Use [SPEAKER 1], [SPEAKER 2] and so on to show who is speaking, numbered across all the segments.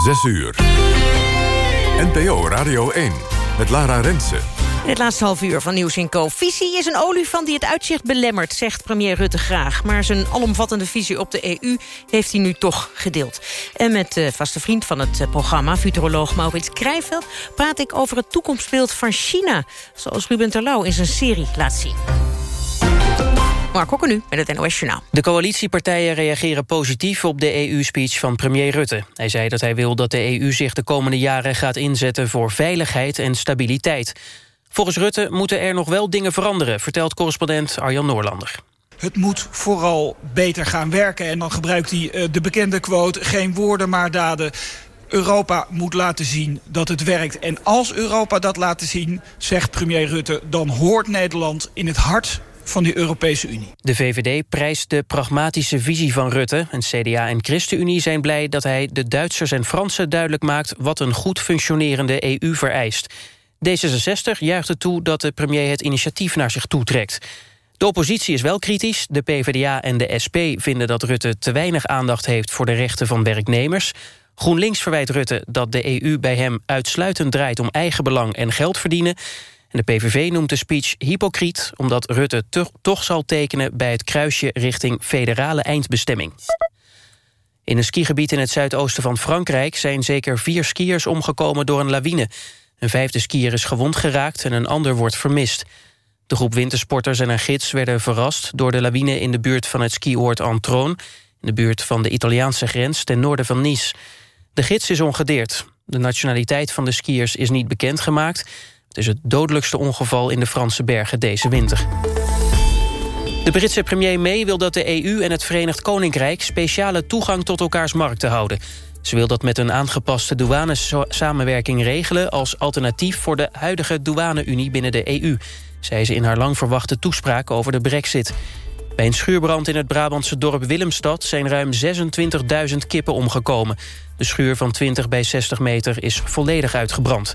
[SPEAKER 1] 6 uur. NPO Radio 1 met Lara Rensen.
[SPEAKER 2] Het laatste half uur van Nieuws in Co. Visie is een olifant die het uitzicht belemmert, zegt premier Rutte graag. Maar zijn alomvattende visie op de EU heeft hij nu toch gedeeld. En met de vaste vriend van het eh, programma, futuroloog Maurits Krijveld... praat ik over het toekomstbeeld van China, zoals Ruben Terlouw in zijn serie laat zien. Mark Hokker nu met het NOS Journaal.
[SPEAKER 3] De coalitiepartijen reageren positief op de EU-speech van premier Rutte. Hij zei dat hij wil dat de EU zich de komende jaren gaat inzetten... voor veiligheid en stabiliteit. Volgens Rutte moeten er nog wel dingen veranderen... vertelt correspondent Arjan Noorlander.
[SPEAKER 4] Het moet vooral beter gaan werken. En dan gebruikt hij eh, de bekende quote... geen woorden maar daden. Europa moet laten zien dat het werkt. En als Europa dat laat zien, zegt premier Rutte... dan hoort Nederland in het hart van de Europese Unie.
[SPEAKER 3] De VVD prijst de pragmatische visie van Rutte. En CDA en ChristenUnie zijn blij dat hij de Duitsers en Fransen duidelijk maakt... wat een goed functionerende EU vereist. D66 juicht er toe dat de premier het initiatief naar zich toetrekt. De oppositie is wel kritisch. De PvdA en de SP vinden dat Rutte te weinig aandacht heeft... voor de rechten van werknemers. GroenLinks verwijt Rutte dat de EU bij hem uitsluitend draait... om eigen belang en geld verdienen. De PVV noemt de speech hypocriet... omdat Rutte toch zal tekenen bij het kruisje richting federale eindbestemming. In een skigebied in het zuidoosten van Frankrijk... zijn zeker vier skiers omgekomen door een lawine. Een vijfde skier is gewond geraakt en een ander wordt vermist. De groep wintersporters en een gids werden verrast... door de lawine in de buurt van het skioord Antroon... in de buurt van de Italiaanse grens ten noorden van Nice. De gids is ongedeerd. De nationaliteit van de skiers is niet bekendgemaakt. Het is het dodelijkste ongeval in de Franse bergen deze winter. De Britse premier May wil dat de EU en het Verenigd Koninkrijk... speciale toegang tot elkaars markten houden. Ze wil dat met een aangepaste douanesamenwerking regelen... als alternatief voor de huidige douane-unie binnen de EU... zei ze in haar lang verwachte toespraak over de brexit. Bij een schuurbrand in het Brabantse dorp Willemstad... zijn ruim 26.000 kippen omgekomen. De schuur van 20 bij 60 meter is volledig uitgebrand.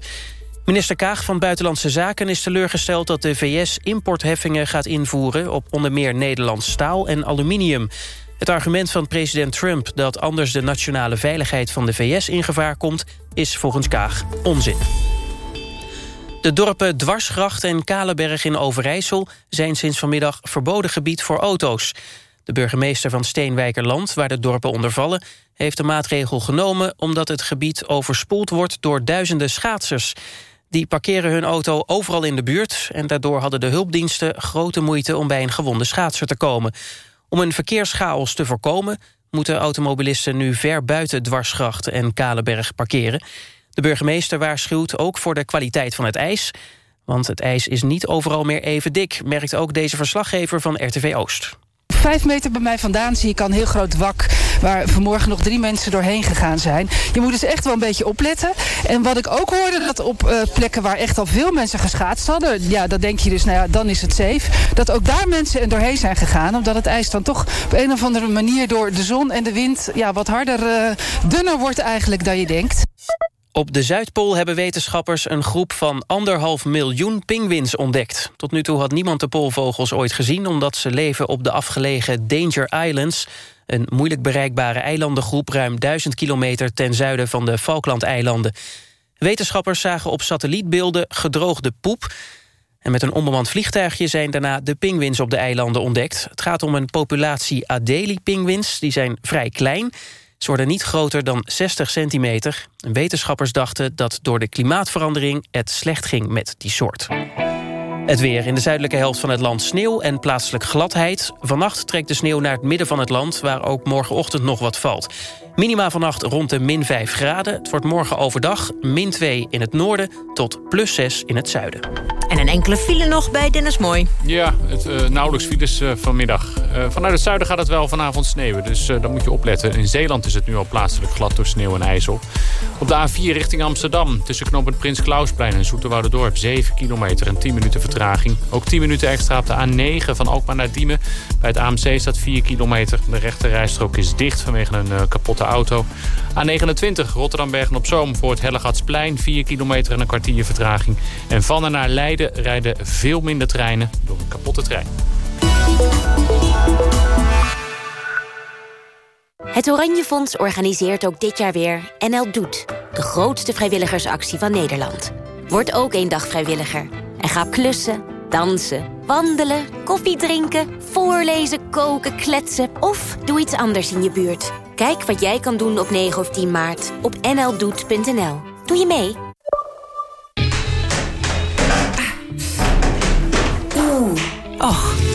[SPEAKER 3] Minister Kaag van Buitenlandse Zaken is teleurgesteld dat de VS importheffingen gaat invoeren op onder meer Nederlands staal en aluminium. Het argument van president Trump dat anders de nationale veiligheid van de VS in gevaar komt, is volgens Kaag onzin. De dorpen Dwarsgracht en Kalenberg in Overijssel zijn sinds vanmiddag verboden gebied voor auto's. De burgemeester van Steenwijkerland, waar de dorpen onder vallen... heeft de maatregel genomen omdat het gebied overspoeld wordt door duizenden schaatsers. Die parkeren hun auto overal in de buurt... en daardoor hadden de hulpdiensten grote moeite om bij een gewonde schaatser te komen. Om een verkeerschaos te voorkomen... moeten automobilisten nu ver buiten Dwarsgracht en Kalenberg parkeren. De burgemeester waarschuwt ook voor de kwaliteit van het ijs... want het ijs is niet overal meer even dik... merkt ook deze verslaggever van RTV Oost.
[SPEAKER 5] Vijf meter bij mij vandaan zie ik al een heel groot wak... waar vanmorgen nog drie mensen doorheen gegaan zijn. Je moet dus echt wel een beetje opletten. En wat ik ook hoorde, dat op uh, plekken waar echt al veel mensen geschaatst hadden... ja, dan denk je dus, nou ja, dan is het safe. Dat ook daar mensen er doorheen zijn gegaan... omdat het ijs dan toch op een of andere manier door de zon en de wind... ja, wat harder, uh, dunner wordt eigenlijk dan je denkt.
[SPEAKER 3] Op de Zuidpool hebben wetenschappers een groep van anderhalf miljoen pinguïns ontdekt. Tot nu toe had niemand de poolvogels ooit gezien... omdat ze leven op de afgelegen Danger Islands... een moeilijk bereikbare eilandengroep ruim duizend kilometer... ten zuiden van de Falklandeilanden. Wetenschappers zagen op satellietbeelden gedroogde poep... En met een onbemand vliegtuigje zijn daarna de pinguïns op de eilanden ontdekt. Het gaat om een populatie Adelie-pinguïns, die zijn vrij klein... Ze niet groter dan 60 centimeter. Wetenschappers dachten dat door de klimaatverandering het slecht ging met die soort. Het weer. In de zuidelijke helft van het land sneeuw en plaatselijk gladheid. Vannacht trekt de sneeuw naar het midden van het land... waar ook morgenochtend nog wat valt. Minima vannacht rond de min 5 graden. Het wordt morgen overdag min 2 in het noorden tot plus 6 in het zuiden.
[SPEAKER 2] En een enkele file nog bij Dennis Mooi.
[SPEAKER 6] Ja, het, uh, nauwelijks files uh, vanmiddag. Uh, vanuit het zuiden gaat het wel vanavond sneeuwen, dus dan moet je opletten. In Zeeland is het nu al plaatselijk glad door sneeuw en ijzel. Op de A4 richting Amsterdam, tussen knooppunt Prins Klausplein en Zoeterwouderdorp... 7 kilometer en 10 minuten vertraging. Ook 10 minuten extra op de A9 van Alkmaar naar Diemen. Bij het AMC staat 4 kilometer. De rechte rijstrook is dicht vanwege een kapotte auto. A29 Rotterdam-Bergen-op-Zoom voor het Hellegatsplein. 4 kilometer en een kwartier vertraging. En van en naar Leiden rijden veel minder treinen door een kapotte trein.
[SPEAKER 7] Het Oranje Fonds organiseert ook dit jaar weer NL Doet... de grootste vrijwilligersactie van Nederland. Word ook één dag vrijwilliger en ga klussen, dansen, wandelen, koffie drinken... voorlezen, koken, kletsen of doe iets anders in je buurt. Kijk wat jij kan doen op 9 of 10 maart op nldoet.nl. Doe je mee?
[SPEAKER 8] Oeh. Och,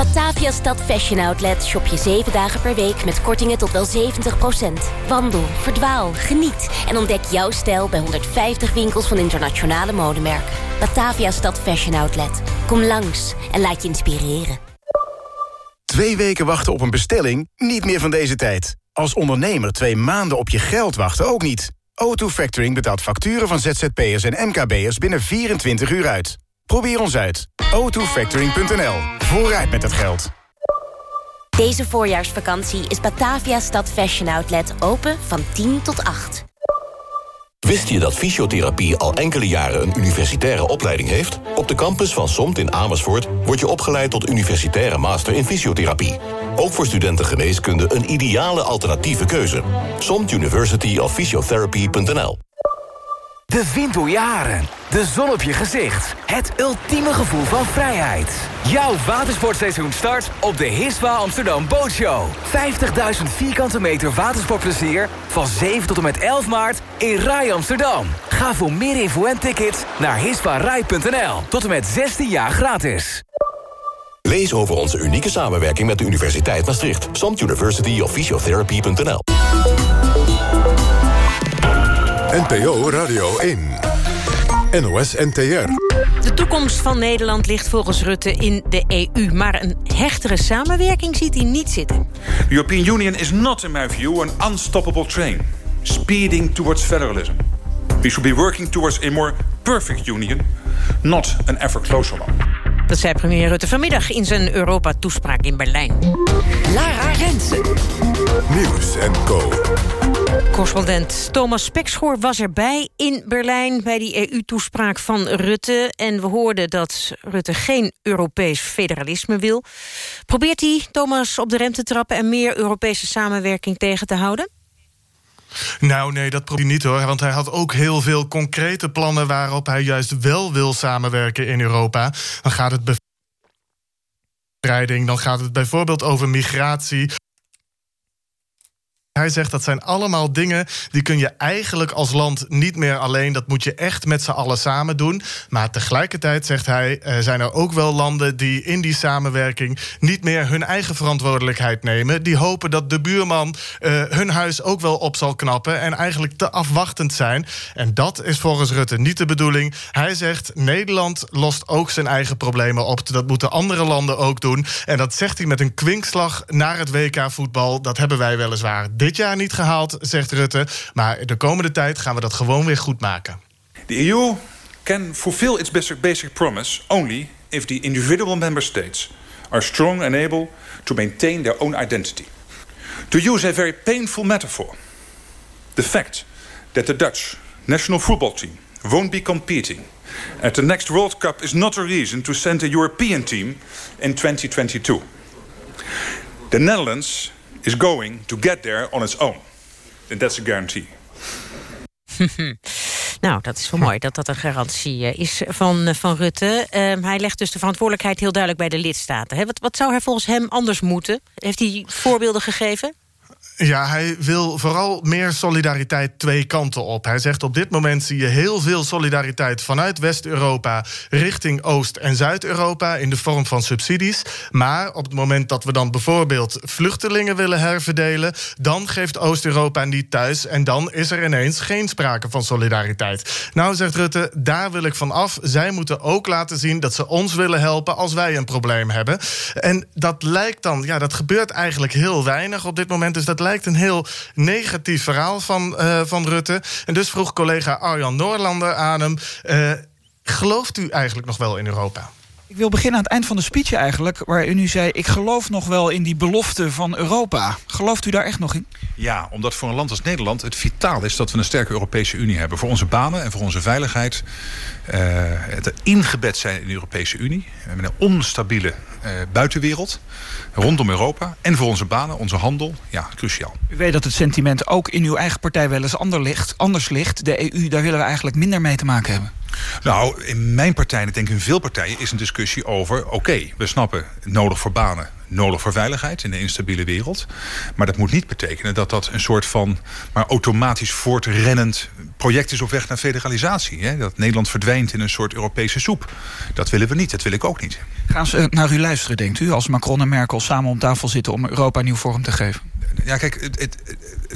[SPEAKER 7] Batavia Stad Fashion Outlet shop je 7 dagen per week met kortingen tot wel 70%. Wandel, verdwaal, geniet en ontdek jouw stijl bij 150 winkels van internationale modemerken. Batavia Stad Fashion Outlet. Kom langs en laat je inspireren.
[SPEAKER 9] Twee weken wachten op een bestelling? Niet meer van deze tijd. Als ondernemer twee maanden op je geld wachten ook niet. O2 Factoring betaalt facturen van ZZP'ers en MKB'ers binnen 24 uur uit. Probeer ons uit. o2factoring.nl. Vooruit met het geld.
[SPEAKER 7] Deze voorjaarsvakantie is Batavia Stad Fashion Outlet open van 10 tot 8.
[SPEAKER 10] Wist je dat fysiotherapie al enkele jaren een universitaire opleiding heeft? Op de campus van SOMT in Amersfoort word je opgeleid tot universitaire master in fysiotherapie. Ook voor studenten geneeskunde een ideale alternatieve keuze. SOMT University of Physiotherapy.nl
[SPEAKER 11] De wind door je haren, de zon op je gezicht, het ultieme gevoel van vrijheid. Jouw watersportseizoen start op de Hiswa Amsterdam Bootshow. 50.000 vierkante meter watersportplezier van 7 tot en met 11 maart in Rai Amsterdam. Ga voor meer info en tickets naar hiswarai.nl. Tot en met 16 jaar gratis.
[SPEAKER 10] Lees over onze unieke samenwerking met de Universiteit Maastricht. SOMT University of Physiotherapy.nl
[SPEAKER 1] NPO Radio 1. NOS NTR.
[SPEAKER 2] De toekomst van Nederland ligt volgens Rutte in de EU. Maar een hechtere samenwerking ziet hij niet zitten.
[SPEAKER 12] The European Union is not, in my view, an unstoppable train. Speeding towards federalism. We should be working towards a more perfect union. Not an ever closer one.
[SPEAKER 2] Dat zei premier Rutte vanmiddag in zijn Europa-toespraak in Berlijn.
[SPEAKER 8] Lara Rensen.
[SPEAKER 1] Nieuws en Co.
[SPEAKER 2] Correspondent Thomas Spekschoor was erbij in Berlijn... bij die EU-toespraak van Rutte. En we hoorden dat Rutte geen Europees federalisme wil. Probeert hij Thomas op de rem te trappen... en meer Europese samenwerking tegen te houden?
[SPEAKER 13] Nou, nee, dat probeert hij niet hoor. Want hij had ook heel veel concrete plannen... waarop hij juist wel wil samenwerken in Europa. Dan gaat het bevrijding, dan gaat het bijvoorbeeld over migratie... Hij zegt dat zijn allemaal dingen die kun je eigenlijk als land niet meer alleen. Dat moet je echt met z'n allen samen doen. Maar tegelijkertijd zegt hij, uh, zijn er ook wel landen die in die samenwerking niet meer hun eigen verantwoordelijkheid nemen. Die hopen dat de buurman uh, hun huis ook wel op zal knappen en eigenlijk te afwachtend zijn. En dat is volgens Rutte niet de bedoeling. Hij zegt Nederland lost ook zijn eigen problemen op. Dat moeten andere landen ook doen. En dat zegt hij met een kwinkslag naar het WK voetbal. Dat hebben wij weliswaar dit jaar niet gehaald, zegt Rutte. Maar de komende tijd gaan we dat gewoon weer goed maken.
[SPEAKER 12] The EU can fulfill its basic, basic promise only if the individual member states are strong and able to maintain their own identity. To use a very painful metaphor, the fact that the Dutch national football team won't be competing at the next World Cup is not a reason to send a European team in 2022. The Netherlands is going to get there on its own. And that's a guarantee.
[SPEAKER 2] nou, dat is wel mooi dat dat een garantie uh, is van, uh, van Rutte. Uh, hij legt dus de verantwoordelijkheid heel duidelijk bij de lidstaten. Wat, wat zou hij volgens hem anders moeten? Heeft hij voorbeelden gegeven?
[SPEAKER 13] Ja, hij wil vooral meer solidariteit twee kanten op. Hij zegt op dit moment zie je heel veel solidariteit vanuit West-Europa richting Oost- en Zuid-Europa in de vorm van subsidies. Maar op het moment dat we dan bijvoorbeeld vluchtelingen willen herverdelen, dan geeft Oost-Europa niet thuis en dan is er ineens geen sprake van solidariteit. Nou, zegt Rutte, daar wil ik van af. Zij moeten ook laten zien dat ze ons willen helpen als wij een probleem hebben. En dat lijkt dan, ja, dat gebeurt eigenlijk heel weinig op dit moment. Dus dat lijkt een heel negatief verhaal van, uh, van Rutte. En dus vroeg collega Arjan Noorlander aan hem: uh, gelooft u eigenlijk nog wel in Europa?
[SPEAKER 4] Ik wil beginnen aan het eind van de speech eigenlijk, waar u nu zei: Ik geloof nog wel in die belofte van Europa. Gelooft u daar echt nog in?
[SPEAKER 12] Ja, omdat voor een land als Nederland het vitaal is dat we een sterke Europese Unie hebben. Voor onze banen en voor onze veiligheid. Uh, het ingebed zijn in de Europese Unie. Met een onstabiele uh, buitenwereld rondom Europa. En voor onze banen, onze handel, ja, cruciaal.
[SPEAKER 4] U weet dat het sentiment ook in uw eigen partij wel eens anders ligt. Anders ligt. De EU, daar willen we eigenlijk minder mee te maken hebben.
[SPEAKER 12] Nou, in mijn partij, en ik denk in veel partijen, is een discussie over... oké, we snappen, nodig voor banen, nodig voor veiligheid in een instabiele wereld. Maar dat moet niet betekenen dat dat een soort van... maar automatisch voortrennend project is op weg naar federalisatie. Hè? Dat Nederland verdwijnt in een soort Europese soep. Dat willen we niet, dat wil ik ook niet.
[SPEAKER 4] Gaan ze naar u luisteren, denkt u, als Macron en Merkel samen om tafel zitten... om Europa nieuw vorm te geven?
[SPEAKER 12] Ja, kijk, het, het,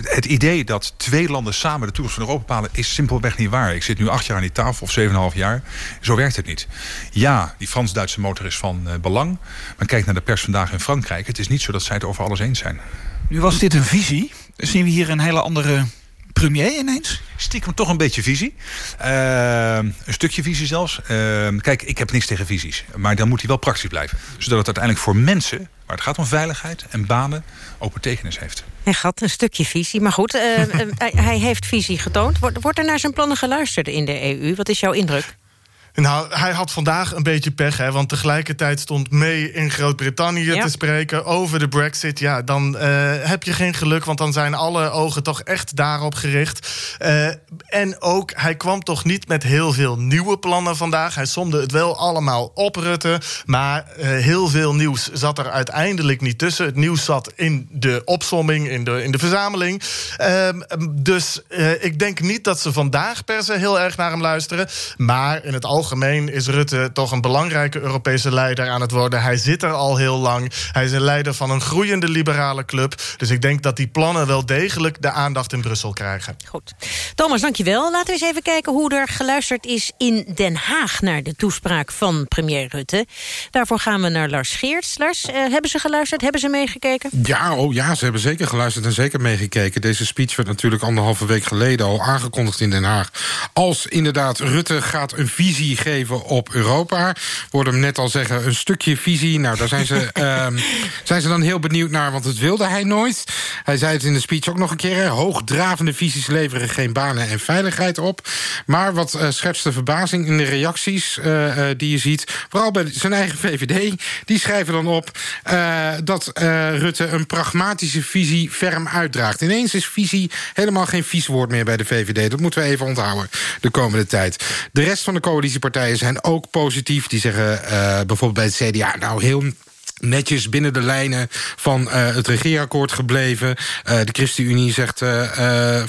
[SPEAKER 12] het, idee dat twee landen samen de toekomst van Europa bepalen... is simpelweg niet waar. Ik zit nu acht jaar aan die tafel, of zeven en half jaar. Zo werkt het niet. Ja, die Frans-Duitse motor is van uh, belang. Maar kijk naar de pers vandaag in Frankrijk. Het is niet zo dat zij het over alles eens zijn.
[SPEAKER 4] Nu was dit een visie. Zien we hier een hele andere premier ineens?
[SPEAKER 12] Stiekem toch een beetje visie. Uh, een stukje visie zelfs. Uh, kijk, ik heb niks tegen visies. Maar dan moet hij wel praktisch blijven. Zodat het uiteindelijk voor mensen, waar het gaat om veiligheid en banen, ook betekenis heeft.
[SPEAKER 2] Hij had een stukje visie, maar goed, uh, hij heeft visie getoond. Wordt, wordt er naar zijn plannen geluisterd in de EU? Wat is jouw indruk?
[SPEAKER 13] Nou, hij had vandaag een beetje pech, hè, want tegelijkertijd stond mee in Groot-Brittannië ja. te spreken over de Brexit. Ja, dan uh, heb je geen geluk, want dan zijn alle ogen toch echt daarop gericht. Uh, en ook, hij kwam toch niet met heel veel nieuwe plannen vandaag. Hij somde het wel allemaal op, Rutte. Maar uh, heel veel nieuws zat er uiteindelijk niet tussen. Het nieuws zat in de opsomming, in de, in de verzameling. Ehm, dus ik denk niet dat ze vandaag per se heel erg naar hem luisteren. Maar in het algemeen algemeen is Rutte toch een belangrijke Europese leider aan het worden. Hij zit er al heel lang. Hij is een leider van een groeiende liberale club. Dus ik denk dat die plannen wel degelijk de aandacht in Brussel krijgen.
[SPEAKER 2] Goed. Thomas, dankjewel. Laten we eens even kijken hoe er geluisterd is in Den Haag... naar de toespraak van premier Rutte. Daarvoor gaan we naar Lars Geerts. Lars, uh, hebben ze geluisterd? Hebben ze meegekeken?
[SPEAKER 14] Ja, oh ja, ze hebben zeker geluisterd en zeker meegekeken. Deze speech werd natuurlijk anderhalve week geleden al aangekondigd in Den Haag. Als inderdaad Rutte gaat een visie geven op Europa. We hoorden hem net al zeggen, een stukje visie. Nou, daar zijn ze, um, zijn ze dan heel benieuwd naar, want het wilde hij nooit. Hij zei het in de speech ook nog een keer. Hè, hoogdravende visies leveren geen banen en veiligheid op. Maar wat uh, scherpste verbazing in de reacties uh, uh, die je ziet... vooral bij zijn eigen VVD, die schrijven dan op... dat Rutte een pragmatische visie ferm uitdraagt. Ineens is visie helemaal geen vies woord meer bij de VVD. Dat moeten we even onthouden de komende tijd. De rest van de coalitie partijen zijn ook positief. Die zeggen uh, bijvoorbeeld bij het CDA... nou, heel netjes binnen de lijnen van uh, het regeerakkoord gebleven. Uh, de ChristenUnie zegt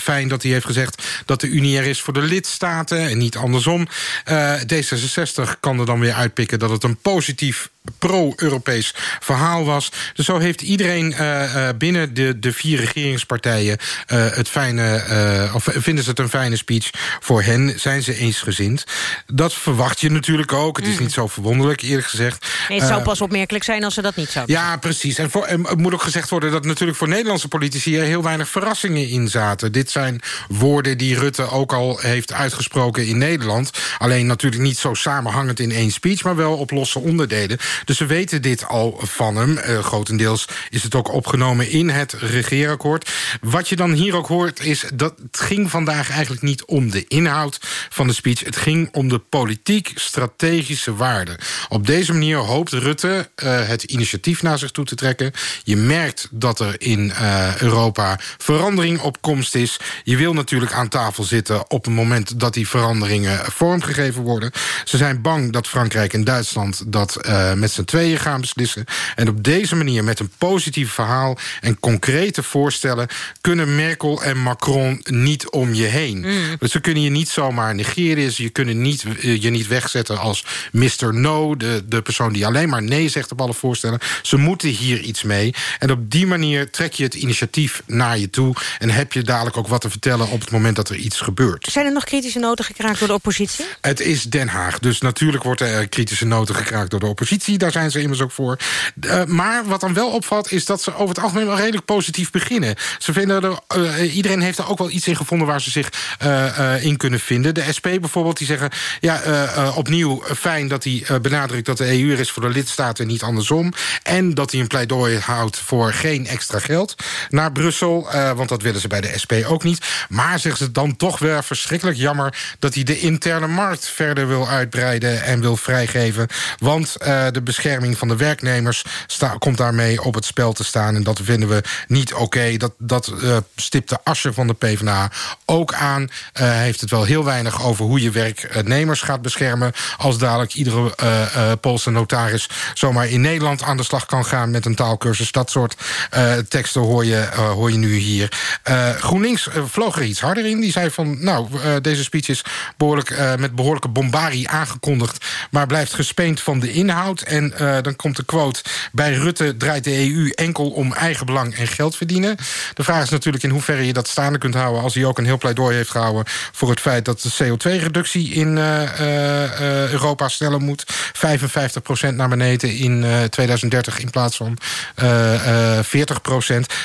[SPEAKER 14] fijn dat hij heeft gezegd... dat de Unie er is voor de lidstaten en niet andersom. D66 kan er dan weer uitpikken dat het een positief pro-Europees verhaal was. Dus zo heeft iedereen uh, binnen de, de vier regeringspartijen uh, het fijne, of vinden ze het een fijne speech. Voor hen zijn ze eensgezind. Dat verwacht je natuurlijk ook. Het is mm. niet zo verwonderlijk, eerlijk gezegd.
[SPEAKER 2] Nee, het zou pas opmerkelijk zijn als ze dat niet zouden.
[SPEAKER 14] Ja, precies. En, voor, en het moet ook gezegd worden dat natuurlijk voor Nederlandse politici er heel weinig verrassingen in zaten. Dit zijn woorden die Rutte ook al heeft uitgesproken in Nederland. Alleen natuurlijk niet zo samenhangend in één speech, maar wel op losse onderdelen. Dus we weten dit al van hem. Uh, grotendeels is het ook opgenomen in het regeerakkoord. Wat je dan hier ook hoort is dat het ging vandaag eigenlijk niet om de inhoud van de speech. Het ging om de politiek-strategische waarden. Op deze manier hoopt Rutte uh, het initiatief naar zich toe te trekken. Je merkt dat er in uh, Europa verandering op komst is. Je wil natuurlijk aan tafel zitten op het moment dat die veranderingen vormgegeven worden. Ze zijn bang dat Frankrijk en Duitsland dat uh, met z'n tweeën gaan beslissen. En op deze manier, met een positief verhaal en concrete voorstellen... kunnen Merkel en Macron niet om je heen.
[SPEAKER 15] Mm.
[SPEAKER 14] Dus ze kunnen je niet zomaar negeren. Ze kunnen niet, eh, je niet wegzetten als Mr. No... De, de persoon die alleen maar nee zegt op alle voorstellen. Ze moeten hier iets mee. En op die manier trek je het initiatief naar je toe... en heb je dadelijk ook wat te vertellen op het moment dat er iets gebeurt.
[SPEAKER 2] Zijn er nog kritische noten gekraakt door de oppositie?
[SPEAKER 14] Het is Den Haag, dus natuurlijk wordt er kritische noten gekraakt door de oppositie. Daar zijn ze immers ook voor. Uh, maar wat dan wel opvalt is dat ze over het algemeen wel redelijk positief beginnen. Ze vinden er, uh, iedereen heeft er ook wel iets in gevonden waar ze zich uh, in kunnen vinden. De SP bijvoorbeeld, die zeggen ja, opnieuw fijn dat hij benadrukt dat de EU er is voor de lidstaten en niet andersom. En dat hij een pleidooi houdt voor geen extra geld naar Brussel. want dat willen ze bij de SP ook niet. Maar zeggen ze dan toch weer verschrikkelijk jammer dat hij de interne markt verder wil uitbreiden en wil vrijgeven. Want uh, de bescherming van de werknemers komt daarmee op het spel te staan. En dat vinden we niet oké. Dat, dat uh, stipt de asje van de PvdA ook aan. Uh, heeft het wel heel weinig over hoe je werknemers gaat beschermen. Als dadelijk iedere Poolse notaris zomaar in Nederland aan de slag kan gaan met een taalkursus. Dat soort teksten hoor je, hoor je nu hier. GroenLinks vloog er iets harder in. Die zei van, nou, deze speech is behoorlijk, met behoorlijke bombarie aangekondigd... maar blijft gespeend van de inhoud. En uh, dan komt de quote... bij Rutte draait de EU enkel om eigen belang en geld verdienen. De vraag is natuurlijk in hoeverre je dat staande kunt houden... als hij ook een heel pleidooi heeft gehouden... voor het feit dat de CO2-reductie in uh, Europa sneller moet. 55% naar beneden in 2030 in plaats van 40%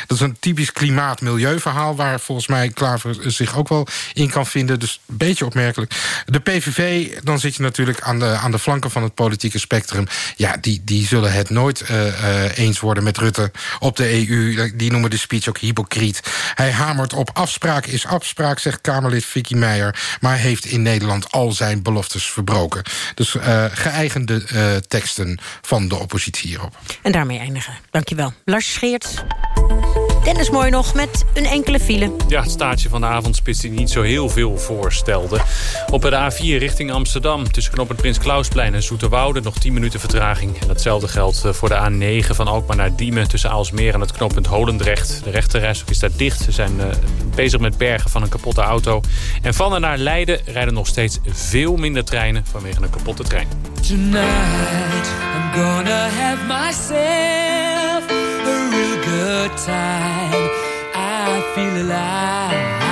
[SPEAKER 14] Dat is een typisch klimaat-milieuverhaal... waar volgens mij Klaver zich ook wel in kan vinden. Dus een beetje opmerkelijk. De PVV, dan zit je natuurlijk aan de, aan de flanken van het politieke spectrum. Ja, die, die zullen het nooit uh, uh, eens worden met Rutte op de EU. Die noemen de speech ook hypocriet. Hij hamert op afspraak is afspraak, zegt Kamerlid Vicky Meijer. Maar heeft in Nederland al zijn beloftes verbroken. Dus uh, geëigende teksten van de oppositie hierop.
[SPEAKER 2] En daarmee eindigen. Dankjewel. Lars Scheert. Dennis Mooi nog met een enkele file.
[SPEAKER 6] Ja, het staartje van de avondspits die niet zo heel veel voorstelde. Op de A4 richting Amsterdam tussen knooppunt Prins Klausplein en Zoeterwoude nog 10 minuten vertraging. En datzelfde geldt voor de A9 van Alkmaar naar Diemen tussen Aalsmeer en het knooppunt Holendrecht. De rechterreis is daar dicht. Ze zijn uh, bezig met bergen van een kapotte auto. En van en naar Leiden rijden nog steeds veel minder treinen vanwege een kapotte trein.
[SPEAKER 16] Tonight I'm gonna have myself good time. I feel alive.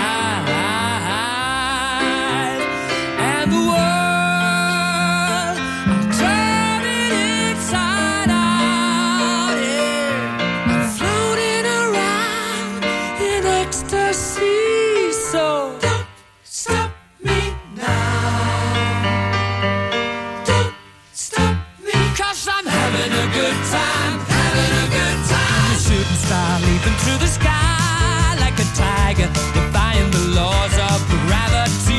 [SPEAKER 16] Defying the laws of gravity.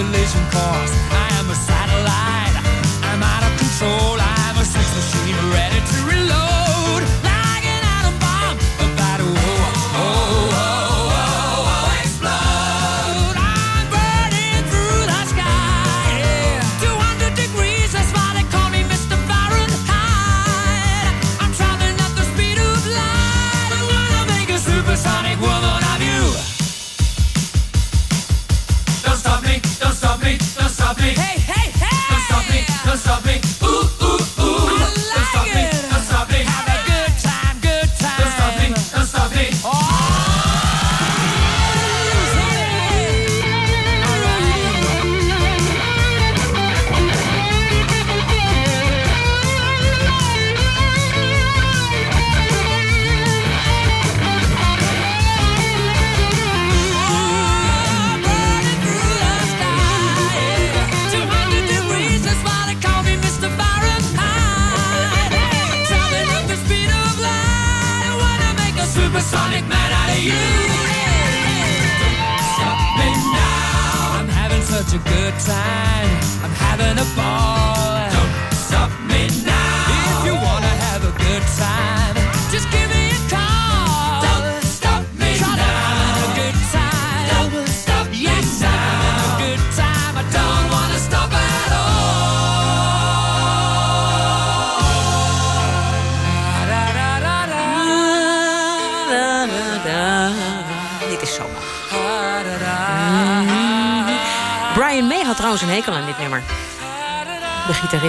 [SPEAKER 16] Collision course.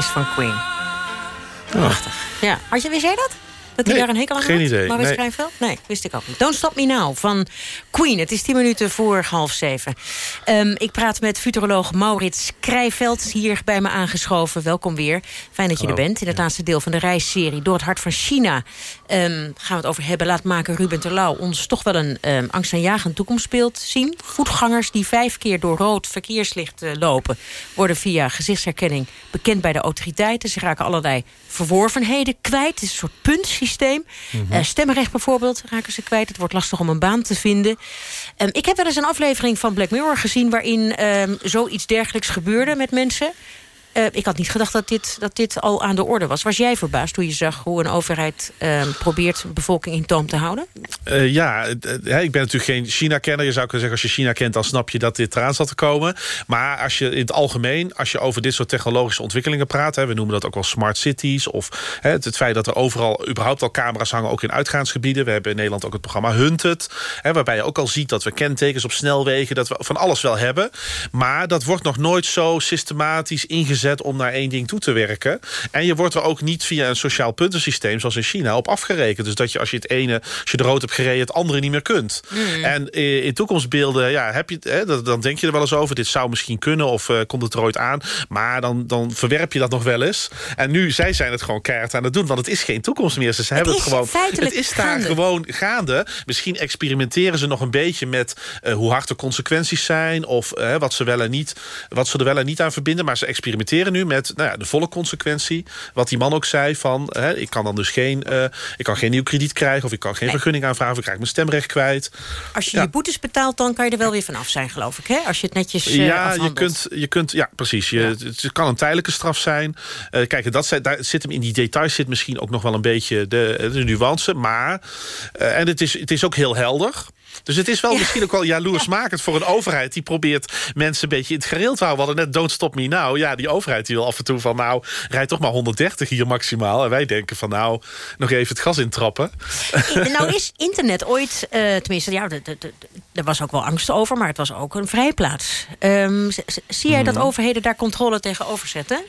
[SPEAKER 2] Van Queen. Prachtig. Ja, had je, wist jij dat? Dat hij
[SPEAKER 15] Nee,
[SPEAKER 2] daar een hekel aan
[SPEAKER 15] geen
[SPEAKER 2] had?
[SPEAKER 15] idee,
[SPEAKER 2] Maurits
[SPEAKER 15] nee.
[SPEAKER 2] Nee, wist ik ook niet. Don't Stop Me Now van Queen. Het is tien minuten voor half zeven. Ehm, ik praat met futuroloog Maurits Krijveld. Hier bij me aangeschoven. Welkom weer. Fijn dat je
[SPEAKER 15] Hallo.
[SPEAKER 2] er bent. In het laatste deel van de reisserie Door het Hart van China... ehm, gaan we het over hebben. Laat maken Ruben Terlouw ons toch wel een um, angstaanjagend toekomstbeeld zien. Voetgangers die vijf keer door rood verkeerslicht eh, lopen... worden via gezichtsherkenning bekend bij de autoriteiten. Ze raken allerlei verworvenheden kwijt. Het is een soort puntsysteem.
[SPEAKER 15] Mhm.
[SPEAKER 2] Eh, stemrecht bijvoorbeeld raken ze kwijt. Het wordt lastig om een baan te vinden. Ehm, ik heb wel eens een aflevering van Black Mirror gezien... waarin ehm, zoiets dergelijks gebeurde met mensen. Eh, ik had niet gedacht dat dit, dat dit al aan de orde was. Was jij verbaasd toen je zag hoe een overheid ehm, probeert... de bevolking in toom te houden?
[SPEAKER 15] Eh, ja, ik ben natuurlijk geen China-kenner. Je zou kunnen zeggen, als je China kent, dan snap je dat dit eraan zat te komen. Maar als je in het algemeen, als je over dit soort technologische ontwikkelingen praat... Hè, we noemen dat ook wel smart cities... of hè, het, het feit dat er overal überhaupt al camera's hangen... ook in uitgaansgebieden. We hebben in Nederland ook het programma Hunted... Hè, waarbij je ook al ziet dat we kentekens op snelwegen... dat we van alles wel hebben. Maar dat wordt nog nooit zo systematisch ingezet om naar één ding toe te werken. En je wordt er ook niet via een sociaal puntensysteem... zoals in China, op afgerekend. Dus dat je als je het ene, als je de rood hebt gereden... het andere niet meer kunt.
[SPEAKER 2] Mm.
[SPEAKER 15] En eh, in toekomstbeelden, ja, heb je, hè, dan denk je er wel eens over... dit zou misschien kunnen of eh, komt het er ooit aan. Maar dan, dan verwerp je dat nog wel eens. En nu, zij zijn het gewoon keihard aan het doen. Want het is geen toekomst meer. Ze hebben het gewoon. Het is daar
[SPEAKER 2] gaande.
[SPEAKER 15] gewoon gaande. Misschien experimenteren ze nog een beetje met eh, hoe hard de consequenties zijn... of wat, ze wel en niet, wat ze er wel en niet aan verbinden. Maar ze experimenteren nu met nou ja, de volle consequentie. Wat die man ook zei van... Hè, ik kan dan dus geen, eh, ik kan geen nieuw krediet krijgen... of ik kan geen vergunning aanvragen... of ik krijg mijn stemrecht kwijt.
[SPEAKER 2] Als je
[SPEAKER 15] Ja.
[SPEAKER 2] je boetes betaalt, dan kan je er wel weer vanaf zijn, geloof ik. Hè? Als je het netjes eh,
[SPEAKER 15] Ja, je kunt, je kunt, ja, precies. Je, Het kan een tijdelijke straf zijn. Eh, kijk, dat, daar zit hem in die details zit misschien ook nog wel een beetje de, de nuance. Maar, en het is, het is ook heel helder. Dus het is wel misschien ook wel jaloersmakend voor een overheid... die probeert mensen een beetje in het gereel te houden. We hadden net Don't Stop Me Now. Ja, die overheid die wil af en toe van... nou, rijd toch maar 130 hier maximaal. En wij denken van nou, nog even het gas intrappen.
[SPEAKER 2] nou is internet ooit, eh, tenminste, ja, er was ook wel angst over, maar het was ook een vrijplaats. Z- zie jij dat
[SPEAKER 15] Mhm.
[SPEAKER 2] overheden daar controle tegenover zetten?